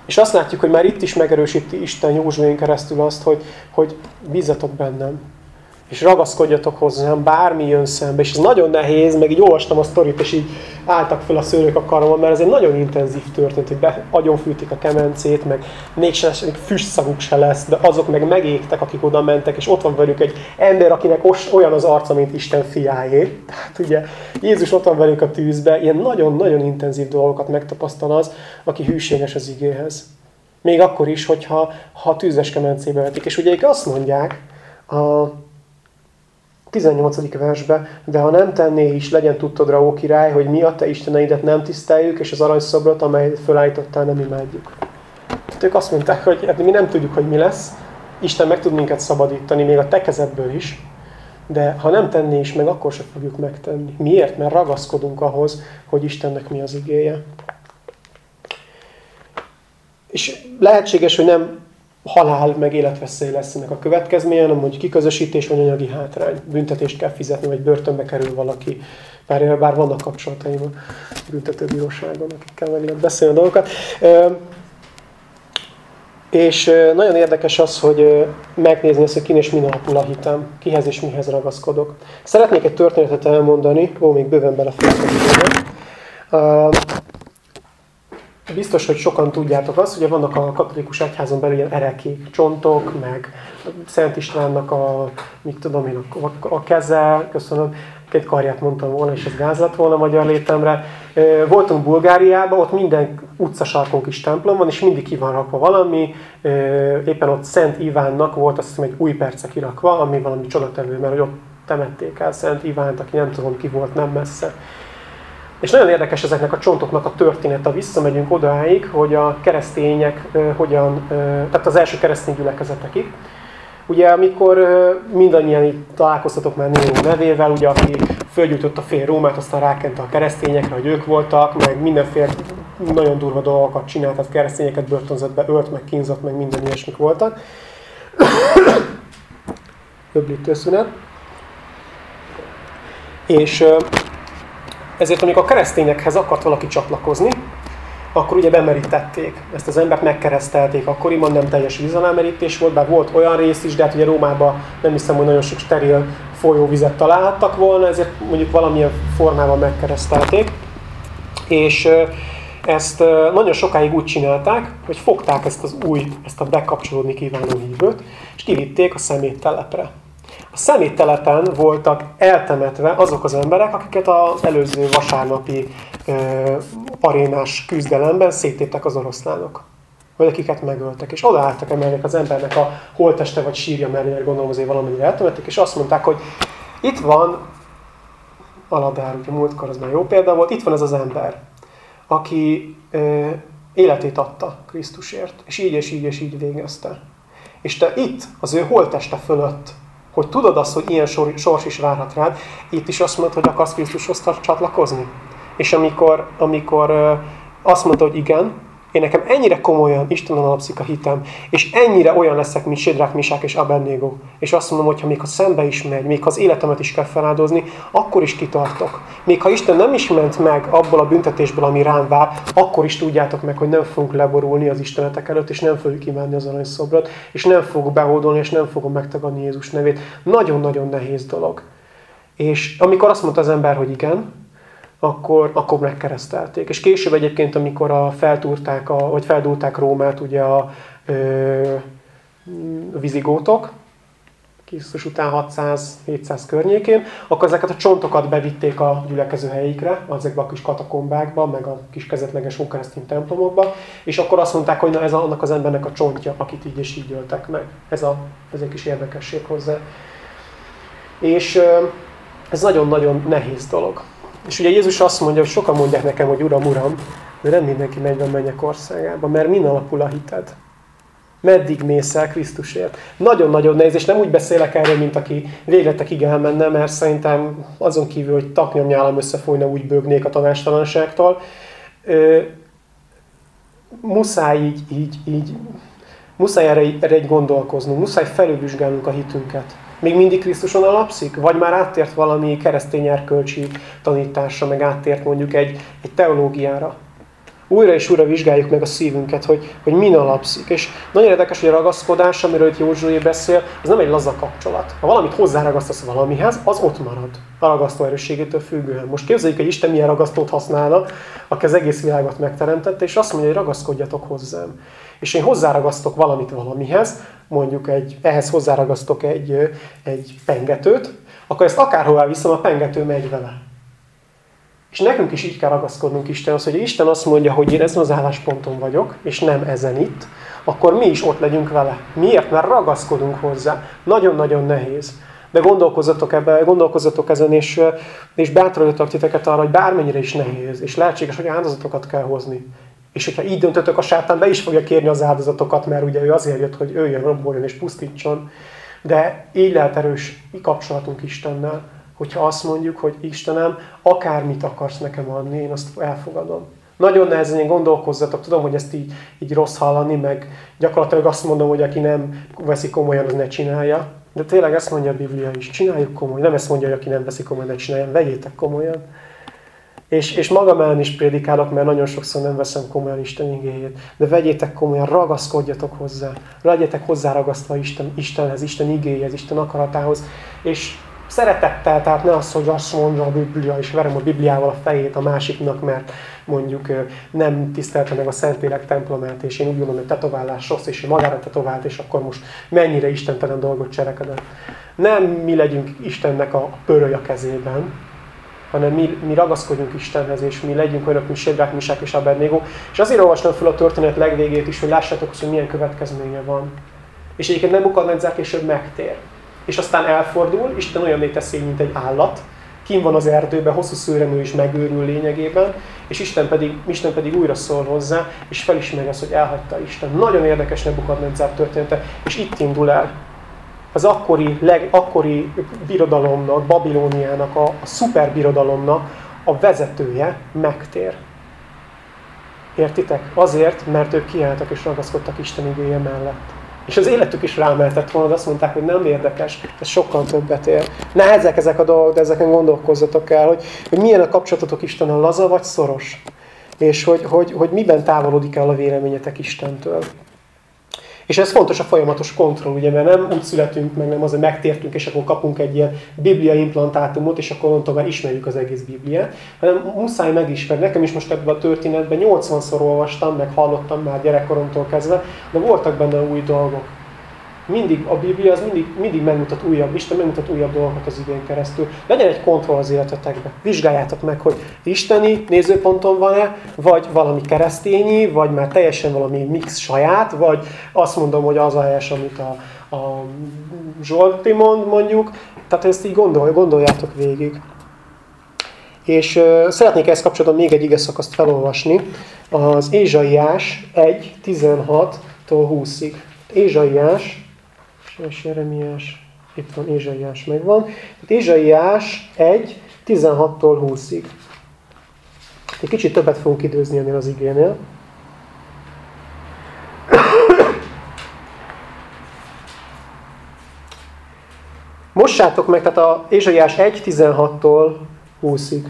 És azt látjuk, hogy már itt is megerősíti Isten Józsuén keresztül azt, hogy, hogy bízzatok bennem és ragaszkodjatok hozzám, bármi jön szembe. És ez nagyon nehéz, meg így olvastam a sztorit, és így álltak fel a szőrök a karomon, mert ez egy nagyon intenzív történt, hogy be, agyonfűtik a kemencét, meg mégsem lesz, füstszaguk se lesz, de azok meg megégtek, akik oda mentek, és ott van velük egy ember, akinek olyan az arca, mint Isten fiáé. Tehát ugye Jézus ott van velük a tűzbe, ilyen nagyon-nagyon intenzív dolgokat megtapasztal az, aki hűséges az igéhez. Még akkor is, hogyha ha tűzes kemencébe vetik. És ugye azt mondják, a 18. versbe, de ha nem tenné is, legyen tudtodra, ó király, hogy mi a te isteneidet nem tiszteljük, és az aranyszobrot, amelyet fölállítottál, nem imádjuk. Tehát ők azt mondták, hogy hát mi nem tudjuk, hogy mi lesz, Isten meg tud minket szabadítani, még a te kezedből is, de ha nem tenné is, meg akkor sem fogjuk megtenni. Miért? Mert ragaszkodunk ahhoz, hogy Istennek mi az igéje. És lehetséges, hogy nem halál, meg életveszély lesz ennek a következménye, hanem hogy kiközösítés vagy anyagi hátrány. Büntetést kell fizetni, vagy börtönbe kerül valaki. Bár, bár vannak kapcsolataim a büntetőbíróságon, akikkel meg lehet beszélni a dolgokat. És nagyon érdekes az, hogy megnézni azt, hogy kin és min alapul a hitem, kihez és mihez ragaszkodok. Szeretnék egy történetet elmondani, ó, még bőven belefogok biztos, hogy sokan tudjátok azt, hogy vannak a katolikus egyházon belül ilyen erekék, csontok, meg Szent Istvánnak a, mit tudom én, a, a keze, köszönöm, két karját mondtam volna, és ez gáz volna magyar létemre. Voltunk Bulgáriában, ott minden utcasarkon kis templom van, és mindig ki van rakva valami. Éppen ott Szent Ivánnak volt azt hiszem egy új perce kirakva, ami valami csodatevő, mert hogy ott temették el Szent Ivánt, aki nem tudom ki volt, nem messze. És nagyon érdekes ezeknek a csontoknak a története, visszamegyünk odaáig, hogy a keresztények hogyan, tehát az első keresztény gyülekezetekig. Ugye, amikor mindannyian itt találkoztatok már Néró nevével, ugye, aki fölgyújtott a fél Rómát, aztán rákente a keresztényekre, hogy ők voltak, meg mindenféle nagyon durva dolgokat csinált, tehát keresztényeket börtönzött be, ölt, meg kínzott, meg minden ilyesmik voltak. [COUGHS] Öblítő szünet. És ezért amikor a keresztényekhez akart valaki csatlakozni, akkor ugye bemerítették. Ezt az embert megkeresztelték. Akkoriban nem teljes vízalámerítés volt, bár volt olyan rész is, de hát ugye Rómában nem hiszem, hogy nagyon sok steril folyóvizet találhattak volna, ezért mondjuk valamilyen formában megkeresztelték. És ezt nagyon sokáig úgy csinálták, hogy fogták ezt az új, ezt a bekapcsolódni kívánó hívőt, és kivitték a szeméttelepre. A szeméttelepen voltak eltemetve azok az emberek, akiket az előző vasárnapi ö, arénás küzdelemben széttéptek az oroszlánok. Vagy akiket megöltek. És odaálltak emelnek az embernek a holteste vagy sírja mellé, gondolom azért valamennyire eltemették, és azt mondták, hogy itt van, Aladár, ugye múltkor az már jó példa volt, itt van ez az ember, aki ö, életét adta Krisztusért, és így és így és így végezte. És te itt, az ő holteste fölött hogy tudod azt, hogy ilyen sors is várhat rád, itt is azt mondod, hogy akarsz Krisztushoz csatlakozni. És amikor, amikor azt mondta, hogy igen, Én nekem ennyire komolyan Istenen alapszik a hitem, és ennyire olyan leszek, mint Sédrák, Misák és Abednego. És azt mondom, hogy ha még a szembe is megy, még ha az életemet is kell feláldozni, akkor is kitartok. Még ha Isten nem is ment meg abból a büntetésből, ami rám vár, akkor is tudjátok meg, hogy nem fogunk leborulni az Istenetek előtt, és nem fogjuk imádni az aranyszobrot, és nem fogok behódolni, és nem fogom megtagadni Jézus nevét. Nagyon-nagyon nehéz dolog. És amikor azt mondta az ember, hogy igen, akkor, akkor megkeresztelték. És később egyébként, amikor a feltúrták, a, vagy feldúlták Rómát ugye a, ö, a vizigótok, Krisztus után 600-700 környékén, akkor ezeket a csontokat bevitték a gyülekező helyikre, ezekbe a kis katakombákba, meg a kis kezetleges ókeresztény templomokba, és akkor azt mondták, hogy na ez annak az embernek a csontja, akit így és így öltek meg. Ez, a, ez egy kis érdekesség hozzá. És ez nagyon-nagyon nehéz dolog. És ugye Jézus azt mondja, hogy sokan mondják nekem, hogy Uram, Uram, de nem mindenki megy be mennyek országába, mert min alapul a hited? Meddig mész el Krisztusért? Nagyon-nagyon nehéz, és nem úgy beszélek erről, mint aki végletekig elmenne, mert szerintem azon kívül, hogy taknyomnyálam összefolyna, úgy bőgnék a tanástalanságtól. Ö, muszáj így, így, így, muszáj erre, erre egy gondolkoznunk, muszáj felülvizsgálnunk a hitünket még mindig Krisztuson alapszik? Vagy már áttért valami keresztény erkölcsi tanításra, meg áttért mondjuk egy, egy teológiára? Újra és újra vizsgáljuk meg a szívünket, hogy, hogy min alapszik. És nagyon érdekes, hogy a ragaszkodás, amiről itt Józsué beszél, az nem egy laza kapcsolat. Ha valamit hozzáragasztasz valamihez, az ott marad. A ragasztó erősségétől függően. Most képzeljük, hogy Isten milyen ragasztót használna, aki az egész világot megteremtette, és azt mondja, hogy ragaszkodjatok hozzám. És én hozzáragasztok valamit valamihez, mondjuk egy, ehhez hozzáragasztok egy, egy pengetőt, akkor ezt akárhová viszem, a pengető megy vele. És nekünk is így kell ragaszkodnunk Istenhoz, hogy Isten azt mondja, hogy én ezen az állásponton vagyok, és nem ezen itt, akkor mi is ott legyünk vele. Miért? Mert ragaszkodunk hozzá. Nagyon-nagyon nehéz. De gondolkozzatok, ebbe, gondolkozzatok ezen, és, és bátorítok titeket arra, hogy bármennyire is nehéz, és lehetséges, hogy áldozatokat kell hozni. És hogyha így döntötök, a sátán be is fogja kérni az áldozatokat, mert ugye ő azért jött, hogy jön, romboljon és pusztítson. De így lehet erős kapcsolatunk Istennel, hogyha azt mondjuk, hogy Istenem, akármit akarsz nekem adni, én azt elfogadom. Nagyon nehezen gondolkozzatok, tudom, hogy ezt így, így rossz hallani, meg gyakorlatilag azt mondom, hogy aki nem veszi komolyan, az ne csinálja. De tényleg ezt mondja a Biblia is, csináljuk komolyan. Nem ezt mondja, hogy aki nem veszi komolyan, ne csinálja, vegyétek komolyan. És, és magam ellen is prédikálok, mert nagyon sokszor nem veszem komolyan Isten igéjét. De vegyétek komolyan, ragaszkodjatok hozzá. Legyetek hozzáragasztva Isten, Istenhez, Isten igéhez, Isten akaratához. És szeretettel, tehát ne az, hogy azt mondja a Biblia, és verem a Bibliával a fejét a másiknak, mert mondjuk nem tisztelte meg a Szentlélek templomát, és én úgy gondolom, hogy tetoválás rossz, és magára tetovált, és akkor most mennyire istentelen dolgot cselekedett. Nem mi legyünk Istennek a pöröly a kezében, hanem mi, mi ragaszkodjunk Istenhez, és mi legyünk olyanok, mint Sédrák, Misák és Abednego. És azért olvastam fel a történet legvégét is, hogy lássátok, hogy milyen következménye van. És egyébként nem Bukadnedzár később megtér. És aztán elfordul, Isten olyan teszi, mint egy állat, kim van az erdőben, hosszú szőremű is megőrül lényegében, és Isten pedig, Isten pedig újra szól hozzá, és felismeri azt, hogy elhagyta Isten. Nagyon érdekes Nebukadnezár története, és itt indul el az akkori, leg, akkori birodalomnak, Babilóniának, a, a szuperbirodalomnak a vezetője megtér. Értitek? Azért, mert ők kiálltak és ragaszkodtak Isten igéje mellett. És az életük is rámeltett volna, de azt mondták, hogy nem érdekes, ez sokkal többet ér. Nehezek ezek a dolgok, de ezeken gondolkozzatok el, hogy, hogy milyen a kapcsolatotok Istennel, laza vagy szoros. És hogy, hogy, hogy miben távolodik el a véleményetek Istentől. És ez fontos a folyamatos kontroll, ugye, mert nem úgy születünk meg, nem az, hogy megtértünk, és akkor kapunk egy ilyen biblia implantátumot, és akkor onnantól már ismerjük az egész bibliát, hanem muszáj megismerni. Nekem is most ebben a történetben 80-szor olvastam, meg hallottam már gyerekkoromtól kezdve, de voltak benne új dolgok mindig a Biblia az mindig, mindig megmutat újabb, Isten megmutat újabb dolgokat az idén keresztül. Legyen egy kontroll az életetekbe. Vizsgáljátok meg, hogy isteni nézőponton van-e, vagy valami keresztényi, vagy már teljesen valami mix saját, vagy azt mondom, hogy az a helyes, amit a, a Zsolti mond mondjuk. Tehát ezt így gondol, gondoljátok végig. És uh, szeretnék ezt kapcsolatban még egy ige szakaszt felolvasni. Az Ézsaiás 1, 16-tól 20-ig. Ézsaiás Jeremiás, Jeremiás, itt van, Ézsaiás megvan. Tehát Ézsaiás 1, 16-tól 20-ig. Egy kicsit többet fogunk időzni ennél az igénél. Mossátok meg, tehát a Ézsaiás 1.16-tól 20-ig.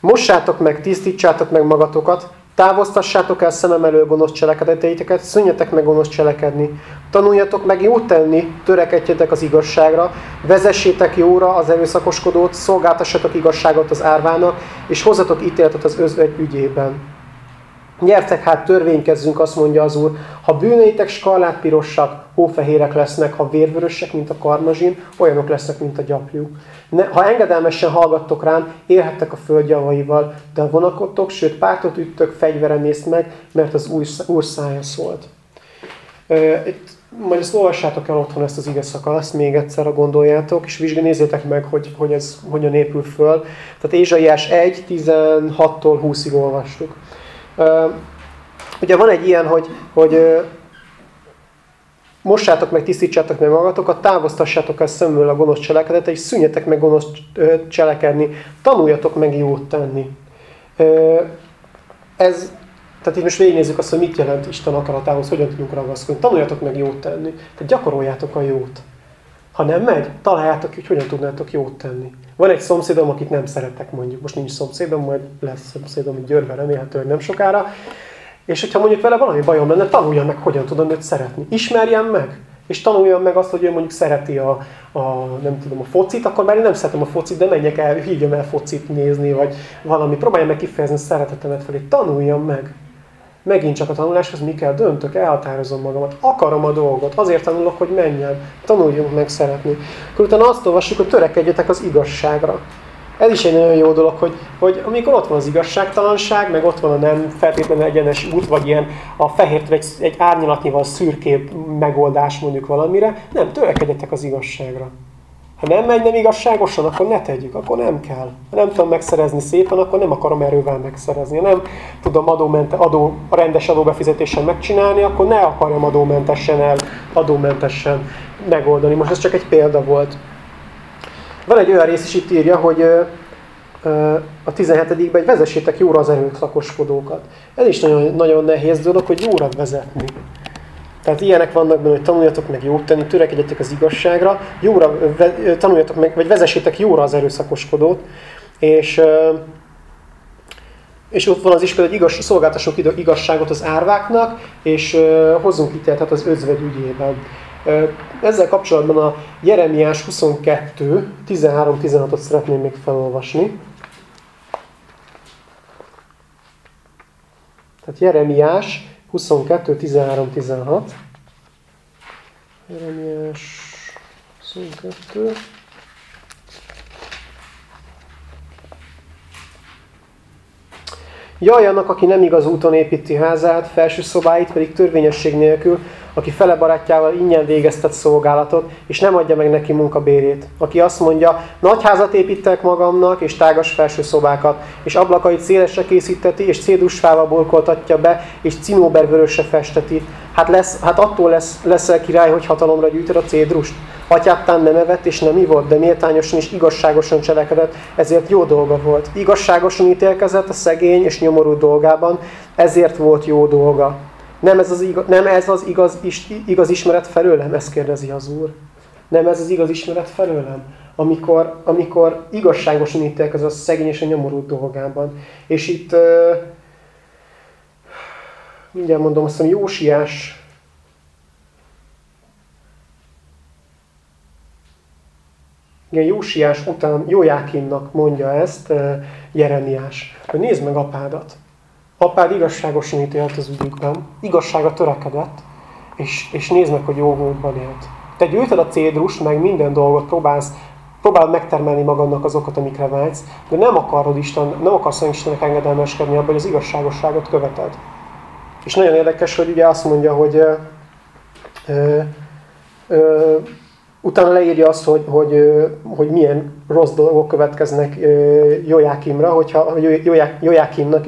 Mossátok meg, tisztítsátok meg magatokat, távoztassátok el szemem elől gonosz cselekedeteiteket, szűnjetek meg gonosz cselekedni. Tanuljatok meg jót tenni, törekedjetek az igazságra, vezessétek jóra az erőszakoskodót, szolgáltassatok igazságot az árvának, és hozzatok ítéletet az özvegy ügyében. Nyertek hát, törvénykezzünk, azt mondja az Úr, ha bűneitek skarlát pirossak, hófehérek lesznek, ha vérvörösek, mint a karmazsin, olyanok lesznek, mint a gyapjú. Ne, ha engedelmesen hallgattok rám, élhettek a föld javaival, de a vonakodtok, sőt pártot üttök, fegyveren nézd meg, mert az úr, úr szája szólt. Itt, majd ezt olvassátok el otthon ezt az ige szakaszt, még egyszer, gondoljátok, és vizsgál, meg, hogy, hogy ez hogyan épül föl. Tehát Ézsaiás 1, 16-tól 20-ig olvastuk. Ugye van egy ilyen, hogy, hogy mossátok meg, tisztítsátok meg magatokat, távoztassátok el szemről a gonosz cselekedet, és szűnjetek meg gonosz cselekedni, tanuljatok meg jót tenni. Ez, tehát itt most végignézzük azt, hogy mit jelent Isten akaratához, hogyan tudunk ragaszkodni. Tanuljatok meg jót tenni, tehát gyakoroljátok a jót. Ha nem megy, találjátok hogy hogyan tudnátok jót tenni. Van egy szomszédom, akit nem szeretek mondjuk. Most nincs szomszédom, majd lesz szomszédom Győrben remélhetőleg nem sokára. És hogyha mondjuk vele valami bajom lenne, tanuljam meg, hogyan tudom őt szeretni. Ismerjem meg, és tanuljam meg azt, hogy ő mondjuk szereti a, a, nem tudom, a focit, akkor már én nem szeretem a focit, de menjek el, hívjam el focit nézni, vagy valami. Próbáljam meg kifejezni szeretetemet felé. Tanuljam meg. Megint csak a tanuláshoz mi kell? Döntök, elhatározom magamat. Akarom a dolgot, azért tanulok, hogy menjen. Tanuljunk meg szeretni. Akkor utána azt olvassuk, hogy törekedjetek az igazságra. Ez is egy nagyon jó dolog, hogy, hogy amikor ott van az igazságtalanság, meg ott van a nem feltétlenül egyenes út, vagy ilyen a fehértől egy, egy árnyalatnyival szürkébb megoldás mondjuk valamire, nem, törekedjetek az igazságra. Ha nem megy nem igazságosan, akkor ne tegyük, akkor nem kell. Ha nem tudom megszerezni szépen, akkor nem akarom erővel megszerezni. Ha nem tudom adómente, adó, rendes adóbefizetésen megcsinálni, akkor ne akarjam adómentesen el, adómentesen megoldani. Most ez csak egy példa volt. Van egy olyan rész is itt írja, hogy a 17-ben, hogy vezessétek jóra az erőszakoskodókat. Ez is nagyon, nagyon nehéz dolog, hogy jóra vezetni. Tehát ilyenek vannak benne, hogy tanuljatok meg jót tenni, törekedjetek az igazságra, jóra, tanuljatok meg, vagy vezessétek jóra az erőszakoskodót, és, és ott van az is például, hogy igaz, szolgáltassuk igazságot az árváknak, és hozzunk ítéletet az özvegy ügyében. Ezzel kapcsolatban a Jeremiás 22, 13-16-ot szeretném még felolvasni. Tehát Jeremiás 22, 13, 16. Jeremiás 22. Jaj annak, aki nem igaz úton építi házát, felső szobáit pedig törvényesség nélkül, aki fele barátjával ingyen végeztet szolgálatot, és nem adja meg neki munkabérét. Aki azt mondja, nagy házat építek magamnak, és tágas felső szobákat, és ablakait szélesre készíteti, és cédusfával bolkoltatja be, és cinóbervörösre festeti. Hát, lesz, hát attól lesz, leszel király, hogy hatalomra gyűjtöd a cédrust. Atyáttán nem evett és nem ivott, de méltányosan és igazságosan cselekedett, ezért jó dolga volt. Igazságosan ítélkezett a szegény és nyomorú dolgában, ezért volt jó dolga. Nem ez az igaz, nem ez az igaz, igaz ismeret felőlem? Ezt kérdezi az Úr. Nem ez az igaz ismeret felőlem? Amikor, amikor igazságosan ítélkezett a szegény és a nyomorú dolgában. És itt mindjárt mondom azt, hogy Jósiás Igen, Jósiás után Jójákinnak mondja ezt Jeremiás, hogy nézd meg apádat. Apád igazságosan ítélt az ügyükben, igazsága törekedett, és, és nézd meg, hogy jó módban élt. Te gyűjtöd a cédrust, meg minden dolgot próbálsz, próbálod megtermelni magadnak azokat, amikre vágysz, de nem akarod Isten, nem akarsz Istennek engedelmeskedni abban, hogy az igazságosságot követed. És nagyon érdekes, hogy ugye azt mondja, hogy ö, ö, ö, utána leírja azt, hogy, hogy, hogy milyen rossz dolgok következnek Jojákimra, hogyha, Jojákimnak,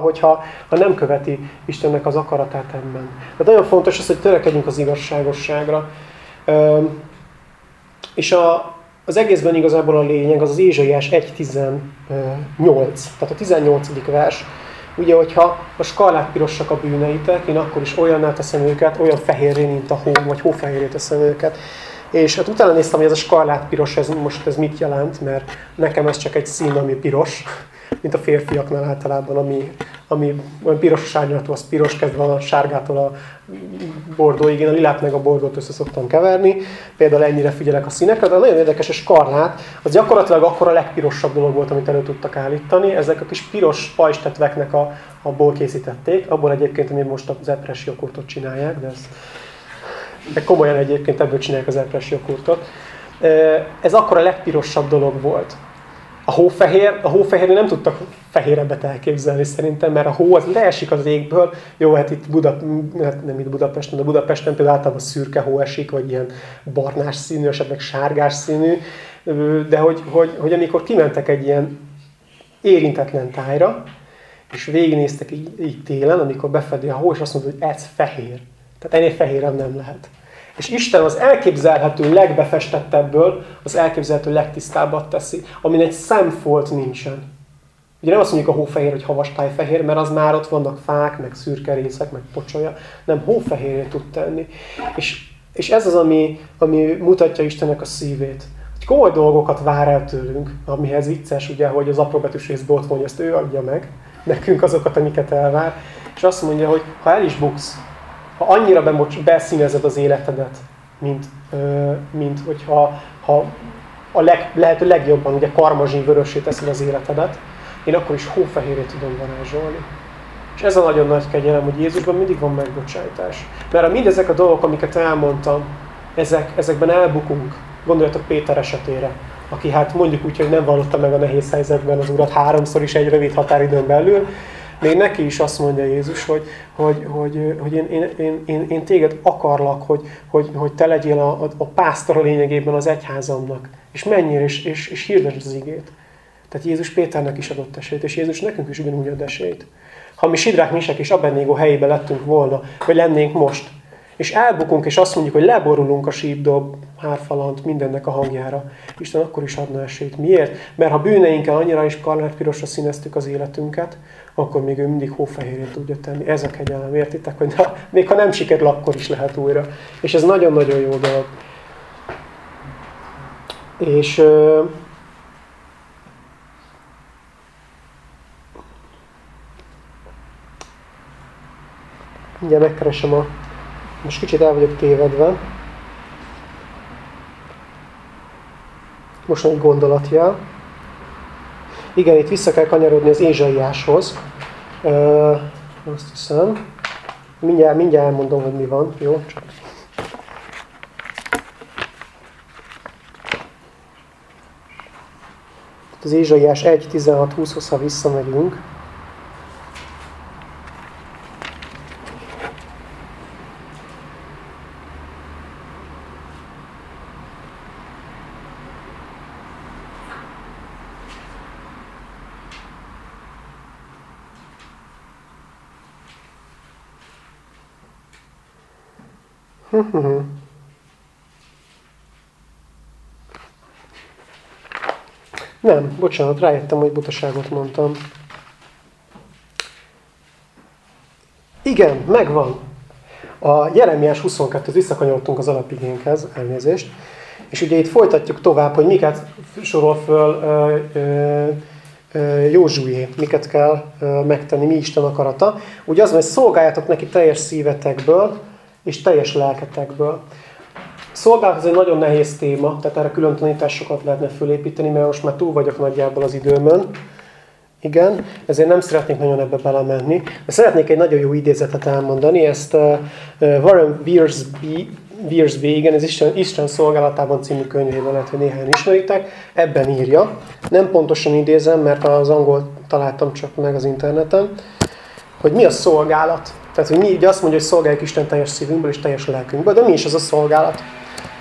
hogyha ha nem követi Istennek az akaratát ebben. Tehát nagyon fontos az, hogy törekedjünk az igazságosságra. És a, az egészben igazából a lényeg az az Ézsaiás 1.18, tehát a 18. vers. Ugye, hogyha a skarlát pirosak a bűneitek, én akkor is olyanná teszem őket, olyan fehérré, mint a hó, vagy hófehérré teszem őket. És hát utána néztem, hogy ez a skarlát piros, ez most ez mit jelent, mert nekem ez csak egy szín, ami piros, mint a férfiaknál általában, ami, ami olyan piros sárnyalatú, az piros, kezdve a sárgától a bordóig. Én a lilát meg a bordót össze szoktam keverni, például ennyire figyelek a színekre, de nagyon érdekes, a skarlát, az gyakorlatilag akkor a legpirosabb dolog volt, amit elő tudtak állítani. Ezek a kis piros pajstetveknek a, abból készítették, abból egyébként, ami most az epres joghurtot csinálják, de ez de komolyan egyébként ebből csinálják az epres joghurtot. Ez akkor a legpirosabb dolog volt. A hófehér, a hófehér nem tudtak fehérebbet elképzelni szerintem, mert a hó az leesik az égből. Jó, hát itt Buda, hát nem itt Budapesten, de Budapesten például általában szürke hó esik, vagy ilyen barnás színű, esetleg sárgás színű. De hogy, hogy, hogy amikor kimentek egy ilyen érintetlen tájra, és végignéztek így, így télen, amikor befedi a hó, és azt mondta, hogy ez fehér. Tehát ennél fehérebb nem lehet. És Isten az elképzelhető legbefestettebből az elképzelhető legtisztábbat teszi, amin egy szemfolt nincsen. Ugye nem azt mondjuk a hófehér, hogy havastály fehér, mert az már ott vannak fák, meg szürke részek, meg pocsolya. Nem, hófehéré tud tenni. És, és ez az, ami, ami mutatja Istennek a szívét. Hogy komoly dolgokat vár el tőlünk, amihez vicces, ugye, hogy az apróbetűs részből ott van, hogy ezt ő adja meg, nekünk azokat, amiket elvár. És azt mondja, hogy ha el is buksz, ha annyira bemocs, beszínezed az életedet, mint, ö, mint hogyha ha a leg, lehető legjobban ugye karmazsín vörösé teszed az életedet, én akkor is hófehéré tudom varázsolni. És ez a nagyon nagy kegyelem, hogy Jézusban mindig van megbocsájtás. Mert a mindezek a dolgok, amiket elmondtam, ezek, ezekben elbukunk. Gondoljatok Péter esetére, aki hát mondjuk úgy, hogy nem vallotta meg a nehéz helyzetben az urat háromszor is egy rövid határidőn belül, még neki is azt mondja Jézus, hogy, hogy, hogy, hogy én, én, én, én, én téged akarlak, hogy, hogy, hogy te legyél a, a, a pásztor lényegében az egyházamnak. És menjél, és, és, és hirdesd az igét. Tehát Jézus Péternek is adott esélyt, és Jézus nekünk is ugyanúgy ad esélyt. Ha mi Sidrák, Misek és Abednego helyébe lettünk volna, vagy lennénk most, és elbukunk, és azt mondjuk, hogy leborulunk a sípdob, hárfalant, mindennek a hangjára. Isten akkor is adna esélyt. Miért? Mert ha bűneinkkel annyira is pirosra színeztük az életünket, akkor még ő mindig hófehérén tudja tenni. Ez a kegyelem, értitek? Hogy na, még ha nem sikerül, akkor is lehet újra. És ez nagyon-nagyon jó dolog. És Mindjárt megkeresem a... Most kicsit el vagyok tévedve. Most egy gondolatja. Igen, itt vissza kell kanyarodni az Ézsaiáshoz. Ö, azt hiszem. Mindjárt, mindjárt elmondom, hogy mi van. Jó, csak az Ézsaiás 1, 16, 20 ha visszamegyünk, Nem, bocsánat, rájöttem, hogy butaságot mondtam. Igen, megvan. A Jeremiás 22, visszakanyarodtunk az alapigénkhez, elnézést. És ugye itt folytatjuk tovább, hogy miket sorol föl Józsué, miket kell ö, megtenni, mi Isten akarata. Ugye az, hogy szolgáljátok neki teljes szívetekből, és teljes lelketekből. Szolgálat ez egy nagyon nehéz téma, tehát erre külön tanításokat lehetne fölépíteni, mert most már túl vagyok nagyjából az időmön. Igen, ezért nem szeretnék nagyon ebbe belemenni. De szeretnék egy nagyon jó idézetet elmondani, ezt uh, Warren Wiersbe, Wiersbe igen, ez Isten, Isten szolgálatában című könyvében lehet, hogy néhányan ismeritek, ebben írja. Nem pontosan idézem, mert az angol találtam csak meg az interneten, hogy mi a szolgálat. Tehát, hogy mi ugye azt mondja, hogy szolgáljuk Isten teljes szívünkből és teljes lelkünkből, de mi is az a szolgálat?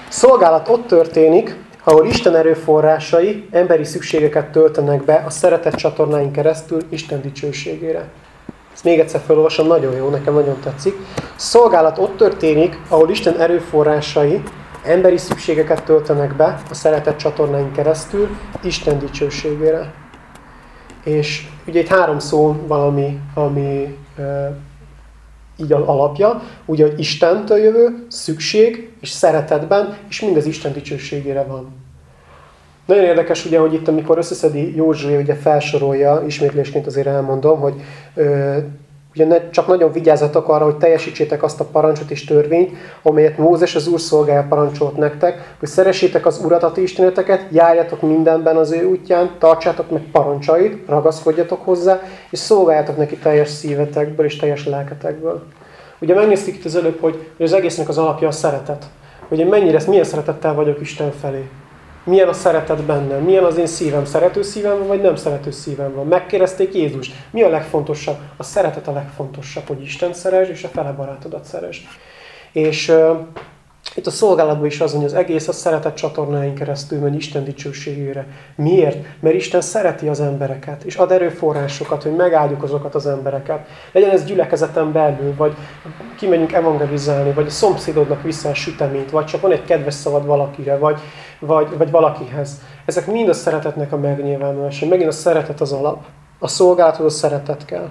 Szolgálat ott történik, ahol Isten erőforrásai emberi szükségeket töltenek be a szeretett csatornáink keresztül Isten dicsőségére. Ezt még egyszer felolvasom, nagyon jó, nekem nagyon tetszik. Szolgálat ott történik, ahol Isten erőforrásai emberi szükségeket töltenek be a szeretett csatornáink keresztül Isten dicsőségére. És ugye itt három szó valami, ami így alapja, ugye, hogy Istentől jövő, szükség és szeretetben, és mindez Isten dicsőségére van. Nagyon érdekes ugye, hogy itt, amikor összeszedi Józsué, ugye felsorolja, ismétlésként azért elmondom, hogy ö, ugye csak nagyon vigyázzatok arra, hogy teljesítsétek azt a parancsot és törvényt, amelyet Mózes az Úr szolgája parancsolt nektek, hogy szeressétek az Urat a isteneteket, járjatok mindenben az ő útján, tartsátok meg parancsait, ragaszkodjatok hozzá, és szolgáljatok neki teljes szívetekből és teljes lelketekből. Ugye megnéztük itt az előbb, hogy az egésznek az alapja a szeretet. Hogy mennyire, milyen szeretettel vagyok Isten felé. Milyen a szeretet bennem? Milyen az én szívem? Szerető szívem van, vagy nem szerető szívem van? Megkérdezték Jézus. Mi a legfontosabb? A szeretet a legfontosabb, hogy Isten szeres, és a fele barátodat szeres. És itt a szolgálatban is az, hogy az egész a szeretet csatornáin keresztül megy Isten dicsőségére. Miért? Mert Isten szereti az embereket, és ad erőforrásokat, hogy megáldjuk azokat az embereket. Legyen ez gyülekezeten belül, vagy kimegyünk evangelizálni, vagy a szomszédodnak vissza a süteményt, vagy csak van egy kedves szavad valakire, vagy, vagy, vagy valakihez. Ezek mind a szeretetnek a megnyilvánulása. Megint a szeretet az alap. A szolgálathoz a szeretet kell.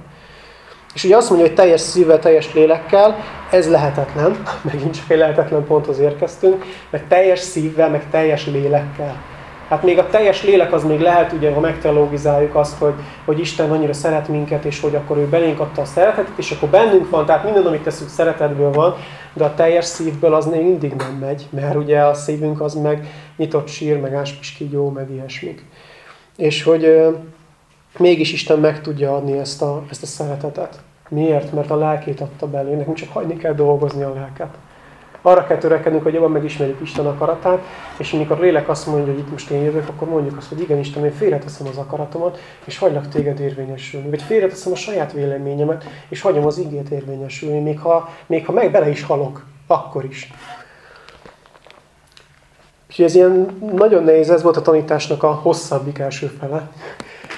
És ugye azt mondja, hogy teljes szívvel, teljes lélekkel, ez lehetetlen, [LAUGHS] megint csak egy lehetetlen ponthoz érkeztünk, mert teljes szívvel, meg teljes lélekkel. Hát még a teljes lélek az még lehet, ugye, ha megteologizáljuk azt, hogy, hogy Isten annyira szeret minket, és hogy akkor ő belénk adta a szeretetet, és akkor bennünk van, tehát minden, amit teszünk, szeretetből van, de a teljes szívből az még mindig nem megy, mert ugye a szívünk az meg nyitott sír, meg áspiskígyó, meg ilyesmik. És hogy mégis Isten meg tudja adni ezt a, ezt a szeretetet. Miért? Mert a lelkét adta belé. Nekünk csak hagyni kell dolgozni a lelket. Arra kell törekednünk, hogy jobban megismerjük Isten akaratát, és amikor a lélek azt mondja, hogy itt most én jövök, akkor mondjuk azt, hogy igen, Isten, én félreteszem az akaratomat, és hagylak téged érvényesülni. Vagy félreteszem a saját véleményemet, és hagyom az igét érvényesülni, még ha, még ha meg bele is halok, akkor is. Úgyhogy ez ilyen nagyon nehéz, ez volt a tanításnak a hosszabbik első fele.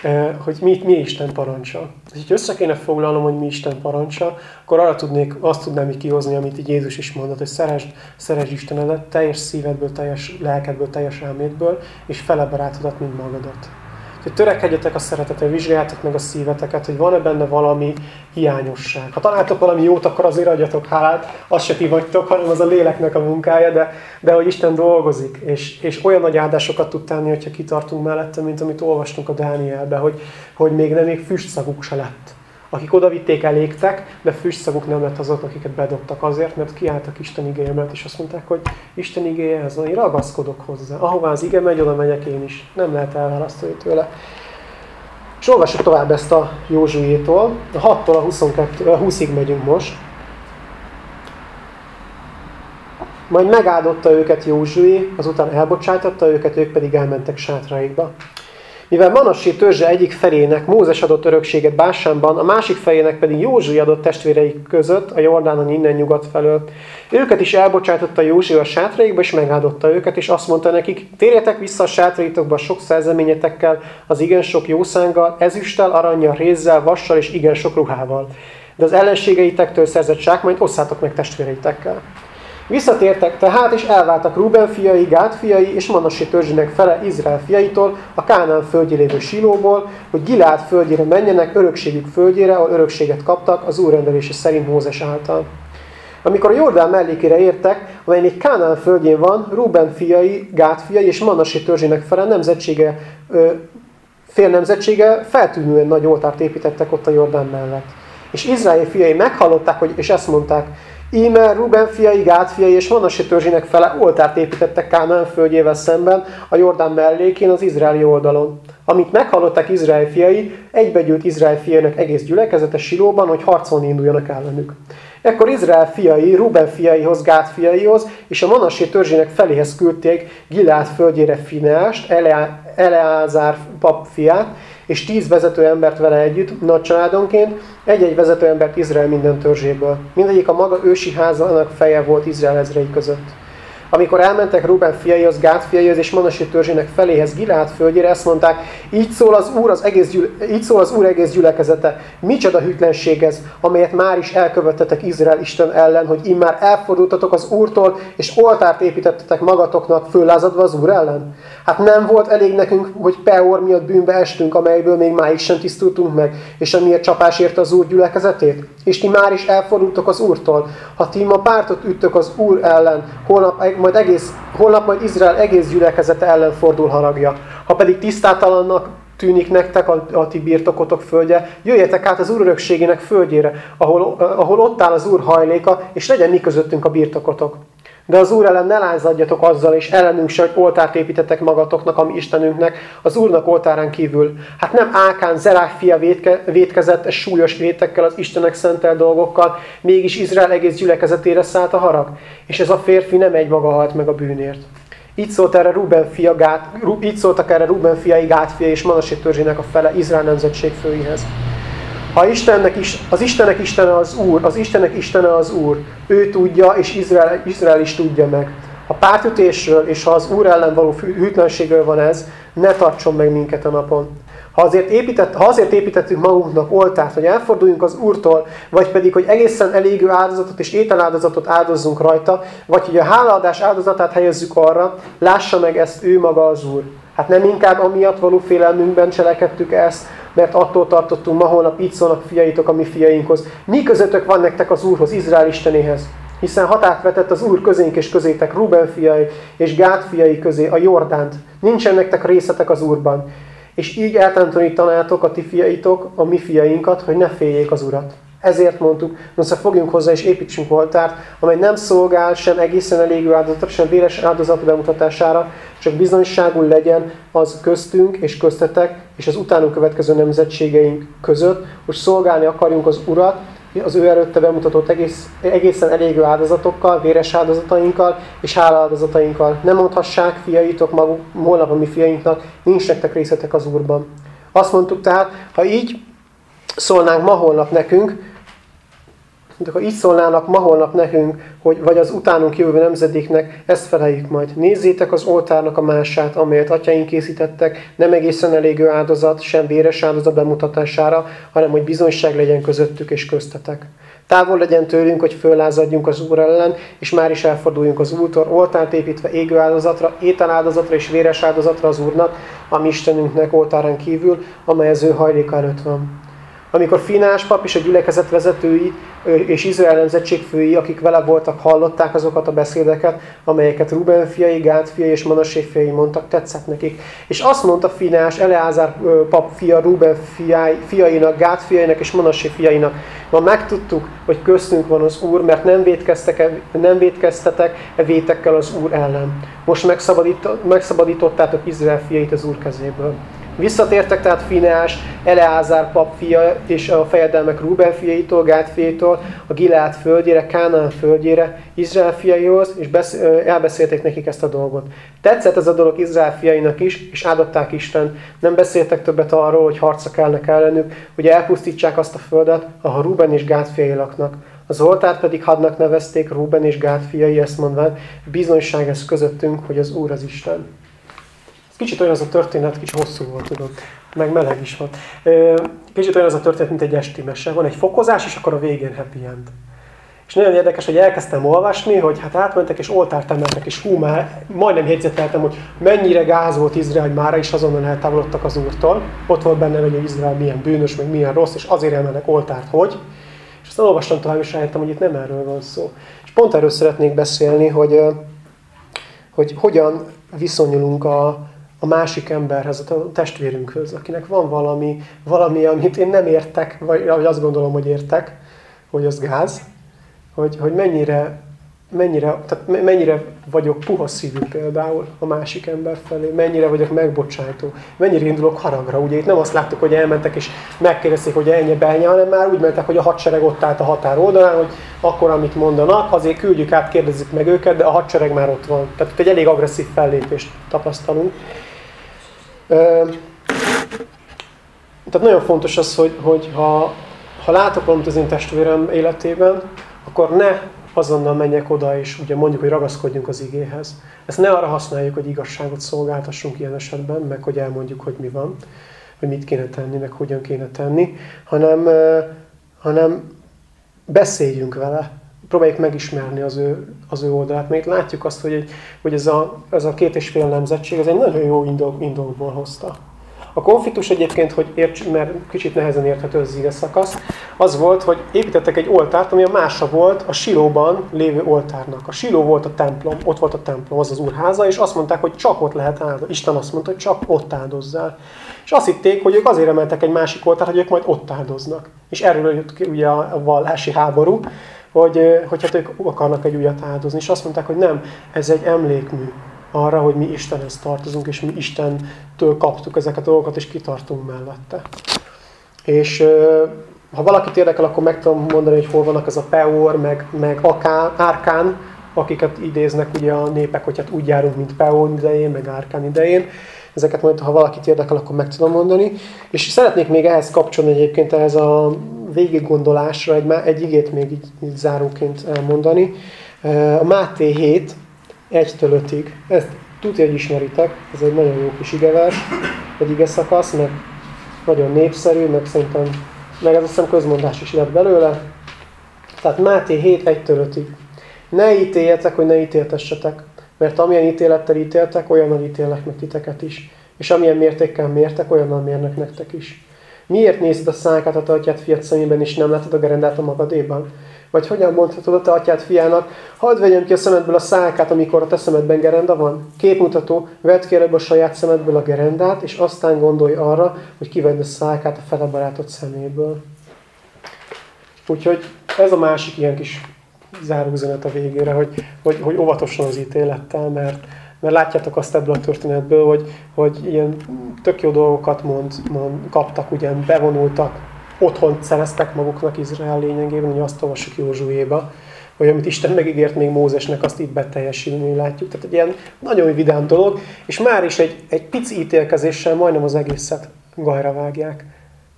Eh, hogy mi, mi Isten parancsa. Ha össze kéne foglalnom, hogy mi Isten parancsa, akkor arra tudnék, azt tudnám így kihozni, amit így Jézus is mondott, hogy szeresd, szeresd Istenedet teljes szívedből, teljes lelkedből, teljes elmédből, és fele barátodat, mint magadat. Hogy törekedjetek a szeretetre, vizsgáljátok meg a szíveteket, hogy van-e benne valami hiányosság. Ha találtok valami jót, akkor azért adjatok hálát, azt se ti vagytok, hanem az a léleknek a munkája, de, de hogy Isten dolgozik, és, és olyan nagy áldásokat tud tenni, hogyha kitartunk mellette, mint amit olvastunk a Dánielbe, hogy, hogy még nem még füstszaguk se lett. Akik odavitték, elégtek, de füstszaguk nem lett azok, akiket bedobtak azért, mert kiálltak Isten igéje és azt mondták, hogy Isten igéje én ragaszkodok hozzá. Ahová az ige megy, oda megyek én is. Nem lehet elválasztani tőle. És olvassuk tovább ezt a Józsuétól. A 6-tól a 22, 20-ig megyünk most. Majd megáldotta őket Józsué, azután elbocsájtotta őket, ők pedig elmentek sátraikba. Mivel Manassé törzse egyik felének Mózes adott örökséget Básánban, a másik felének pedig Józsui adott testvéreik között, a Jordánon innen nyugat felől. Őket is elbocsátotta Józsui a sátraikba, és megáldotta őket, és azt mondta nekik, térjetek vissza a sátraitokba sok szerzeményetekkel, az igen sok jószánggal, ezüsttel, aranyjal, rézzel, vassal és igen sok ruhával. De az ellenségeitektől szerzett sákmányt osszátok meg testvéreitekkel. Visszatértek tehát, és elváltak Ruben fiai, Gát fiai és Manassé törzsének fele Izrael fiaitól, a Kánán földjén lévő Silóból, hogy Gilád földjére menjenek, örökségük földjére, ahol örökséget kaptak az úr rendelése szerint Mózes által. Amikor a Jordán mellékére értek, amely még Kánán földjén van, Ruben fiai, Gát fiai és Manassé törzsének fele nemzetsége, fél nemzetsége feltűnően nagy oltárt építettek ott a Jordán mellett. És Izrael fiai meghallották, hogy, és ezt mondták, Íme Ruben fiai, Gát fiai és Manassé törzsének fele oltárt építettek Kánán földjével szemben a Jordán mellékén az izraeli oldalon. Amit meghallották Izrael fiai, egybegyűlt Izrael fiainak egész gyülekezete Silóban, hogy harcolni induljanak ellenük. Ekkor Izrael fiai Ruben fiaihoz, Gát fiaihoz és a Manassé törzsének feléhez küldték Gilád földjére Fineást, Eleázár pap fiát, és tíz vezető embert vele együtt, nagy családonként, egy-egy vezető embert Izrael minden törzséből. Mindegyik a maga ősi házának feje volt Izrael ezrei között. Amikor elmentek Ruben fiaihoz, Gát fiaihoz és Manasi törzsének feléhez Gilát földjére, ezt mondták, így szól az Úr, az egész, gyüle, így szól az Úr egész gyülekezete. Micsoda hűtlenség ez, amelyet már is elkövettetek Izrael Isten ellen, hogy immár elfordultatok az Úrtól, és oltárt építettetek magatoknak, föllázadva az Úr ellen. Hát nem volt elég nekünk, hogy Peor miatt bűnbe estünk, amelyből még máig sem tisztultunk meg, és amiért csapás érte az Úr gyülekezetét? És ti már is elfordultok az Úrtól. Ha ti ma pártot üttök az Úr ellen, holnap majd, egész, holnap majd Izrael egész gyülekezete ellen fordul haragja. Ha pedig tisztátalannak tűnik nektek a, a ti birtokotok földje, jöjjetek át az Úr örökségének földjére, ahol, ahol ott áll az Úr hajléka, és legyen mi közöttünk a birtokotok. De az Úr ellen ne lázadjatok azzal, és ellenünk se, hogy oltárt építetek magatoknak, ami Istenünknek, az Úrnak oltárán kívül. Hát nem Ákán, Zerák fia vétke, vétkezett súlyos vétekkel az Istenek szentel dolgokkal, mégis Izrael egész gyülekezetére szállt a harag. És ez a férfi nem egy maga halt meg a bűnért. Így, szólt erre Ruben fia, Gát, így szóltak erre Ruben fiai, Gát fia és Manasé törzsének a fele Izrael nemzetség főihez. Ha Istennek is, az Istenek Istene az Úr, az Istenek Istene az Úr, ő tudja, és Izrael, Izrael is tudja meg. A pártütésről és ha az Úr ellen való hűtlenségről van ez, ne tartson meg minket a napon. Ha azért, épített, ha azért építettünk magunknak oltárt, hogy elforduljunk az Úrtól, vagy pedig, hogy egészen elégő áldozatot és ételáldozatot áldozzunk rajta, vagy hogy a hálaadás áldozatát helyezzük arra, lássa meg ezt ő maga az Úr. Hát nem inkább amiatt való félelmünkben cselekedtük ezt, mert attól tartottunk, ma holnap így szólnak fiaitok a mi fiainkhoz. Mi közöttök van nektek az Úrhoz, Izrael Istenéhez? Hiszen határt vetett az Úr közénk és közétek Ruben fiai és Gát fiai közé a Jordánt. Nincsen nektek részetek az Úrban. És így eltántorítanátok a ti fiaitok, a mi fiainkat, hogy ne féljék az Urat. Ezért mondtuk, hogy fogjunk hozzá és építsünk oltárt, amely nem szolgál sem egészen elégő áldozatra, sem véres áldozat bemutatására, csak bizonyságul legyen az köztünk és köztetek és az utánunk következő nemzetségeink között, hogy szolgálni akarjunk az Urat, az ő előtte bemutatott egész, egészen elégő áldozatokkal, véres áldozatainkkal és hálaáldozatainkkal. Nem mondhassák fiaitok maguk, holnap a mi fiainknak, nincs nektek részletek az Úrban. Azt mondtuk tehát, ha így szólnánk ma holnap nekünk, mint ha így szólnának ma holnap nekünk, hogy, vagy az utánunk jövő nemzedéknek, ezt feleljük majd. Nézzétek az oltárnak a mását, amelyet atyaink készítettek, nem egészen elégő áldozat, sem véres áldozat bemutatására, hanem hogy bizonyság legyen közöttük és köztetek. Távol legyen tőlünk, hogy föllázadjunk az Úr ellen, és már is elforduljunk az Úrtól, oltárt építve égő áldozatra, ételáldozatra és véres áldozatra az Úrnak, ami Istenünknek oltárán kívül, amely az ő hajléka előtt van. Amikor Finás pap és a gyülekezet vezetői és Izrael nemzetség fői, akik vele voltak, hallották azokat a beszédeket, amelyeket Ruben fiai, Gát fiai és Manassé fiai mondtak, tetszett nekik. És azt mondta Finás, Eleázár pap fia Ruben fiai, fiainak, Gát fiainak és Manassé fiainak, ma megtudtuk, hogy köztünk van az Úr, mert nem, védkeztek, nem védkeztetek e vétekkel az Úr ellen. Most megszabadítottátok Izrael fiait az Úr kezéből. Visszatértek tehát Fineás, Eleázár pap fia és a fejedelmek Ruben fiaitól, Gát fiaitól, a Gileát földjére, Kánán földjére, Izrael fiaihoz, és elbeszélték nekik ezt a dolgot. Tetszett ez a dolog Izrael fiainak is, és áldották Isten. Nem beszéltek többet arról, hogy harca kellnek ellenük, hogy elpusztítsák azt a földet, ahol Ruben és Gát fiai laknak. Az oltárt pedig hadnak nevezték Ruben és Gát fiai, ezt mondván, bizonyság ez közöttünk, hogy az Úr az Isten. Kicsit olyan az a történet, kicsit hosszú volt, tudom, meg meleg is volt. Kicsit olyan az a történet, mint egy esti mese. Van egy fokozás, és akkor a végén happy end. És nagyon érdekes, hogy elkezdtem olvasni, hogy hát átmentek és oltárt emeltek, és hú, már majdnem jegyzeteltem, hogy mennyire gáz volt Izrael, hogy már is azonnal eltávolodtak az Úrtól. Ott volt benne, hogy Izrael milyen bűnös, meg milyen rossz, és azért emelnek oltárt, hogy. És aztán olvastam tovább, és rájöttem, hogy itt nem erről van szó. És pont erről szeretnék beszélni, hogy, hogy hogyan viszonyulunk a, a másik emberhez, a testvérünkhöz, akinek van valami, valami, amit én nem értek, vagy, vagy azt gondolom, hogy értek, hogy az gáz, hogy, hogy mennyire, mennyire, tehát mennyire vagyok puha szívű például a másik ember felé, mennyire vagyok megbocsájtó, mennyire indulok haragra. Ugye itt nem azt láttuk, hogy elmentek és megkérdezték, hogy ennyi belnyi, hanem már úgy mentek, hogy a hadsereg ott állt a határ oldalán, hogy akkor, amit mondanak, azért küldjük át, kérdezzük meg őket, de a hadsereg már ott van. Tehát itt egy elég agresszív fellépést tapasztalunk. Tehát nagyon fontos az, hogy, hogy ha, ha látok valamit az én testvérem életében, akkor ne azonnal menjek oda, és ugye mondjuk, hogy ragaszkodjunk az igéhez. Ezt ne arra használjuk, hogy igazságot szolgáltassunk ilyen esetben, meg hogy elmondjuk, hogy mi van, hogy mit kéne tenni, meg hogyan kéne tenni, hanem, hanem beszéljünk vele, próbáljuk megismerni az ő, az ő oldalát. Mert látjuk azt, hogy, hogy ez, a, ez a két és fél nemzetség, ez egy nagyon jó indok, indokból hozta. A konfliktus egyébként, hogy érts, mert kicsit nehezen érthető az ige szakasz, az volt, hogy építettek egy oltárt, ami a mása volt a silóban lévő oltárnak. A siló volt a templom, ott volt a templom, az az úrháza, és azt mondták, hogy csak ott lehet áldozni. Isten azt mondta, hogy csak ott áldozzál. És azt hitték, hogy ők azért emeltek egy másik oltárt, hogy ők majd ott áldoznak. És erről jött ki ugye a vallási háború, hogy, hogy hát ők akarnak egy újat áldozni. És azt mondták, hogy nem, ez egy emlékmű arra, hogy mi Istenhez tartozunk, és mi Istentől kaptuk ezeket a dolgokat, és kitartunk mellette. És ha valakit érdekel, akkor meg tudom mondani, hogy hol vannak ez a Peor, meg, meg Akán, Árkán, akiket idéznek ugye a népek, hogy hát úgy járunk, mint Peor idején, meg Árkán idején. Ezeket majd, ha valakit érdekel, akkor meg tudom mondani. És szeretnék még ehhez kapcsolni egyébként ehhez a végiggondolásra egy, egy igét még így, így záróként elmondani. A Máté 7, 1-től 5-ig. Ezt tudja, hogy ismeritek, ez egy nagyon jó kis igevers, egy ige szakasz, meg nagyon népszerű, meg szerintem, meg ez azt hiszem közmondás is lett belőle. Tehát Máté 7, 1-től 5-ig. Ne ítéljetek, hogy ne ítéltessetek, mert amilyen ítélettel ítéltek, olyannal ítélnek meg titeket is. És amilyen mértékkel mértek, olyannal mérnek nektek is. Miért nézed a szánkát a atyát fiat szemében, és nem látod a gerendát a magadéban? Vagy hogyan mondhatod a te atyád fiának, hadd vegyem ki a szemedből a szákát, amikor a te szemedben gerenda van? Képmutató, vedd ki a saját szemedből a gerendát, és aztán gondolj arra, hogy kivedd a szákát a fele barátod szeméből. Úgyhogy ez a másik ilyen kis záróüzenet a végére, hogy, hogy, hogy óvatosan az ítélettel, mert, mert látjátok azt ebből a történetből, hogy, hogy ilyen tök jó dolgokat mond, mond, kaptak, ugye bevonultak, otthon szereztek maguknak Izrael lényegében, hogy azt olvassuk Józsuéba, hogy amit Isten megígért még Mózesnek, azt itt beteljesülni látjuk. Tehát egy ilyen nagyon vidám dolog, és már is egy, egy pici ítélkezéssel majdnem az egészet gajra vágják.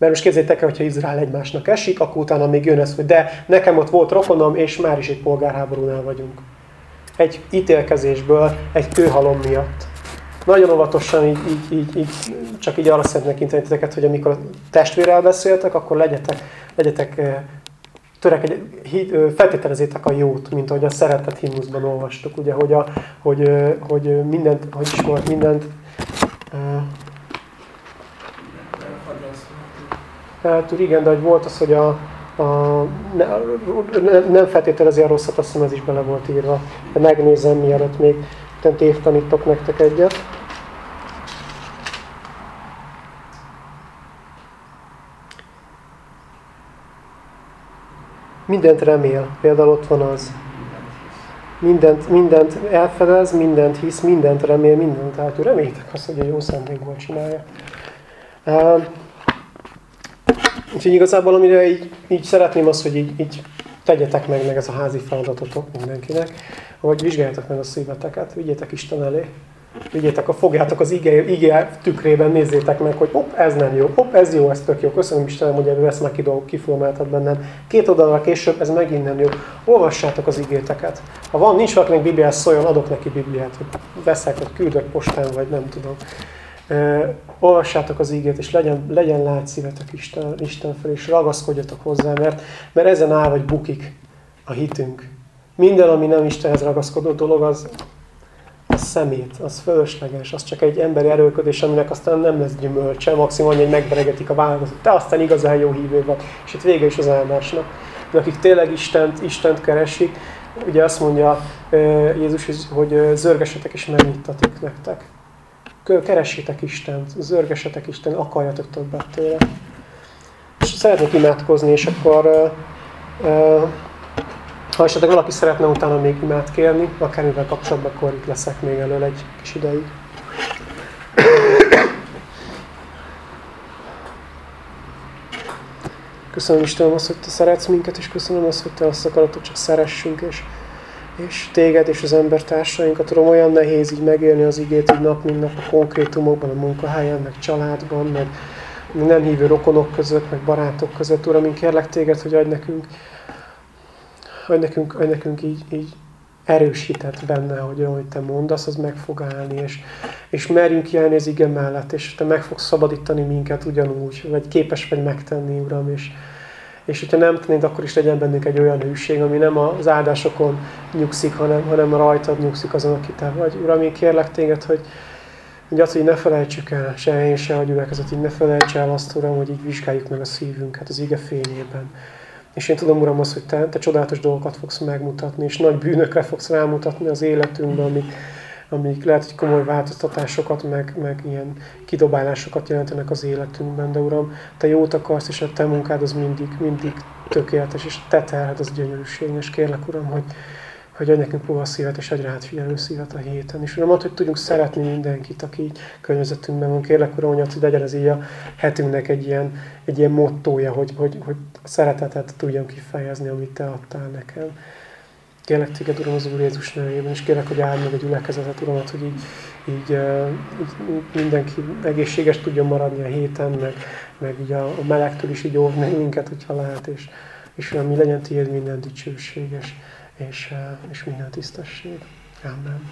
Mert most képzeljétek el, hogyha Izrael egymásnak esik, akkor utána még jön ez, hogy de nekem ott volt rokonom, és már is egy polgárháborúnál vagyunk. Egy ítélkezésből, egy kőhalom miatt. Nagyon óvatosan így, így, így, így csak így arra szeretnék interneteket, hogy amikor testvérrel beszéltek, akkor legyetek, legyetek törek, feltételezétek a jót, mint ahogy a szeretet himnuszban olvastuk, ugye, hogy, a, hogy, hogy mindent, hogy is volt mindent, Hát igen, de hogy volt az, hogy a, a, ne, nem feltételezi a rosszat, azt hiszem ez is bele volt írva. De megnézem, mielőtt még tévtanítok nektek egyet. Mindent remél, például ott van az. Mindent, mindent elfedez, mindent hisz, mindent remél, mindent. Ő reméljétek azt, hogy a jó szándékból csinálja. Úgyhogy igazából amire így, így szeretném azt, hogy így, így tegyetek meg, meg ez a házi feladatotok mindenkinek, hogy vizsgáljátok meg a szíveteket, vigyétek Isten elé. Vigyétek, a fogjátok az ige, ige tükrében, nézzétek meg, hogy hopp, ez nem jó, hopp, ez jó, ez tök jó. Köszönöm Istenem, hogy erről ezt már kiformáltad bennem. Két oldalra később ez megint nem jó. Olvassátok az igéteket. Ha van, nincs valakinek Bibliát, szóljon, adok neki Bibliát, hogy veszek, vagy küldök postán, vagy nem tudom. Olvassátok az ígét, és legyen, legyen látszívetek Isten, Isten fel, és ragaszkodjatok hozzá, mert, mert ezen áll vagy bukik a hitünk. Minden, ami nem Istenhez ragaszkodó dolog, az, az szemét, az fölösleges, az csak egy emberi erőködés, aminek aztán nem lesz gyümölcse, maximum hogy megberegetik a választot. Te aztán igazán jó hívő vagy, és itt vége is az áldásnak. De akik tényleg Istent, Istent keresik, ugye azt mondja Jézus, hogy zörgesetek és megnyittatik nektek keressétek Istent, zörgesetek Isten, akarjatok többet tőle. És szeretnék imádkozni, és akkor ha esetleg valaki szeretne utána még imát kérni, akár mivel kapcsolatban, akkor itt leszek még elől egy kis ideig. Köszönöm Istenem azt, hogy Te szeretsz minket, és köszönöm azt, hogy Te azt akarod, hogy csak szeressünk, és és téged és az embertársainkat. Tudom, olyan nehéz így megélni az igét így nap, mint nap a konkrétumokban, a munkahelyen, meg családban, meg nem hívő rokonok között, meg barátok között. Uram, én kérlek téged, hogy adj nekünk hogy nekünk, hogy nekünk így, így erősített benne, hogy ahogy te mondasz, az meg fog állni, és, és merjünk kiállni az ige mellett, és te meg fogsz szabadítani minket ugyanúgy, vagy képes vagy megtenni, Uram, és, és hogyha nem tennéd, akkor is legyen bennünk egy olyan hűség, ami nem az áldásokon nyugszik, hanem, hanem rajtad nyugszik azon, aki te vagy. Uram, én kérlek téged, hogy, hogy azt, hogy ne felejtsük el, se én, se a gyülekezet, hogy ne felejts el azt, Uram, hogy így vizsgáljuk meg a szívünket az ige fényében. És én tudom, Uram, azt, hogy te, te csodálatos dolgokat fogsz megmutatni, és nagy bűnökre fogsz rámutatni az életünkben, amik, amik lehet, hogy komoly változtatásokat, meg, meg ilyen kidobálásokat jelentenek az életünkben. De Uram, Te jót akarsz, és a Te munkád az mindig, mindig tökéletes, és Te terhed az gyönyörűséges. Kérlek, Uram, hogy, hogy adj nekünk puha szívet, és adj rád figyelő szívet a héten. És Uram, hogy tudjunk szeretni mindenkit, aki így környezetünkben van. Kérlek, Uram, hogy legyen ez így a hetünknek egy ilyen, egy ilyen mottója, hogy, hogy, hogy szeretetet tudjam kifejezni, amit Te adtál nekem. Kérlek téged, Uram, az Úr Jézus nevében, és kérlek, hogy áld meg a gyülekezetet, Uram, hogy így, így, így, mindenki egészséges tudjon maradni a héten, meg, meg így a, a melegtől is így óvni minket, hogyha lehet, és, és Uram, mi legyen tiéd minden dicsőséges, és, és minden tisztesség. Amen.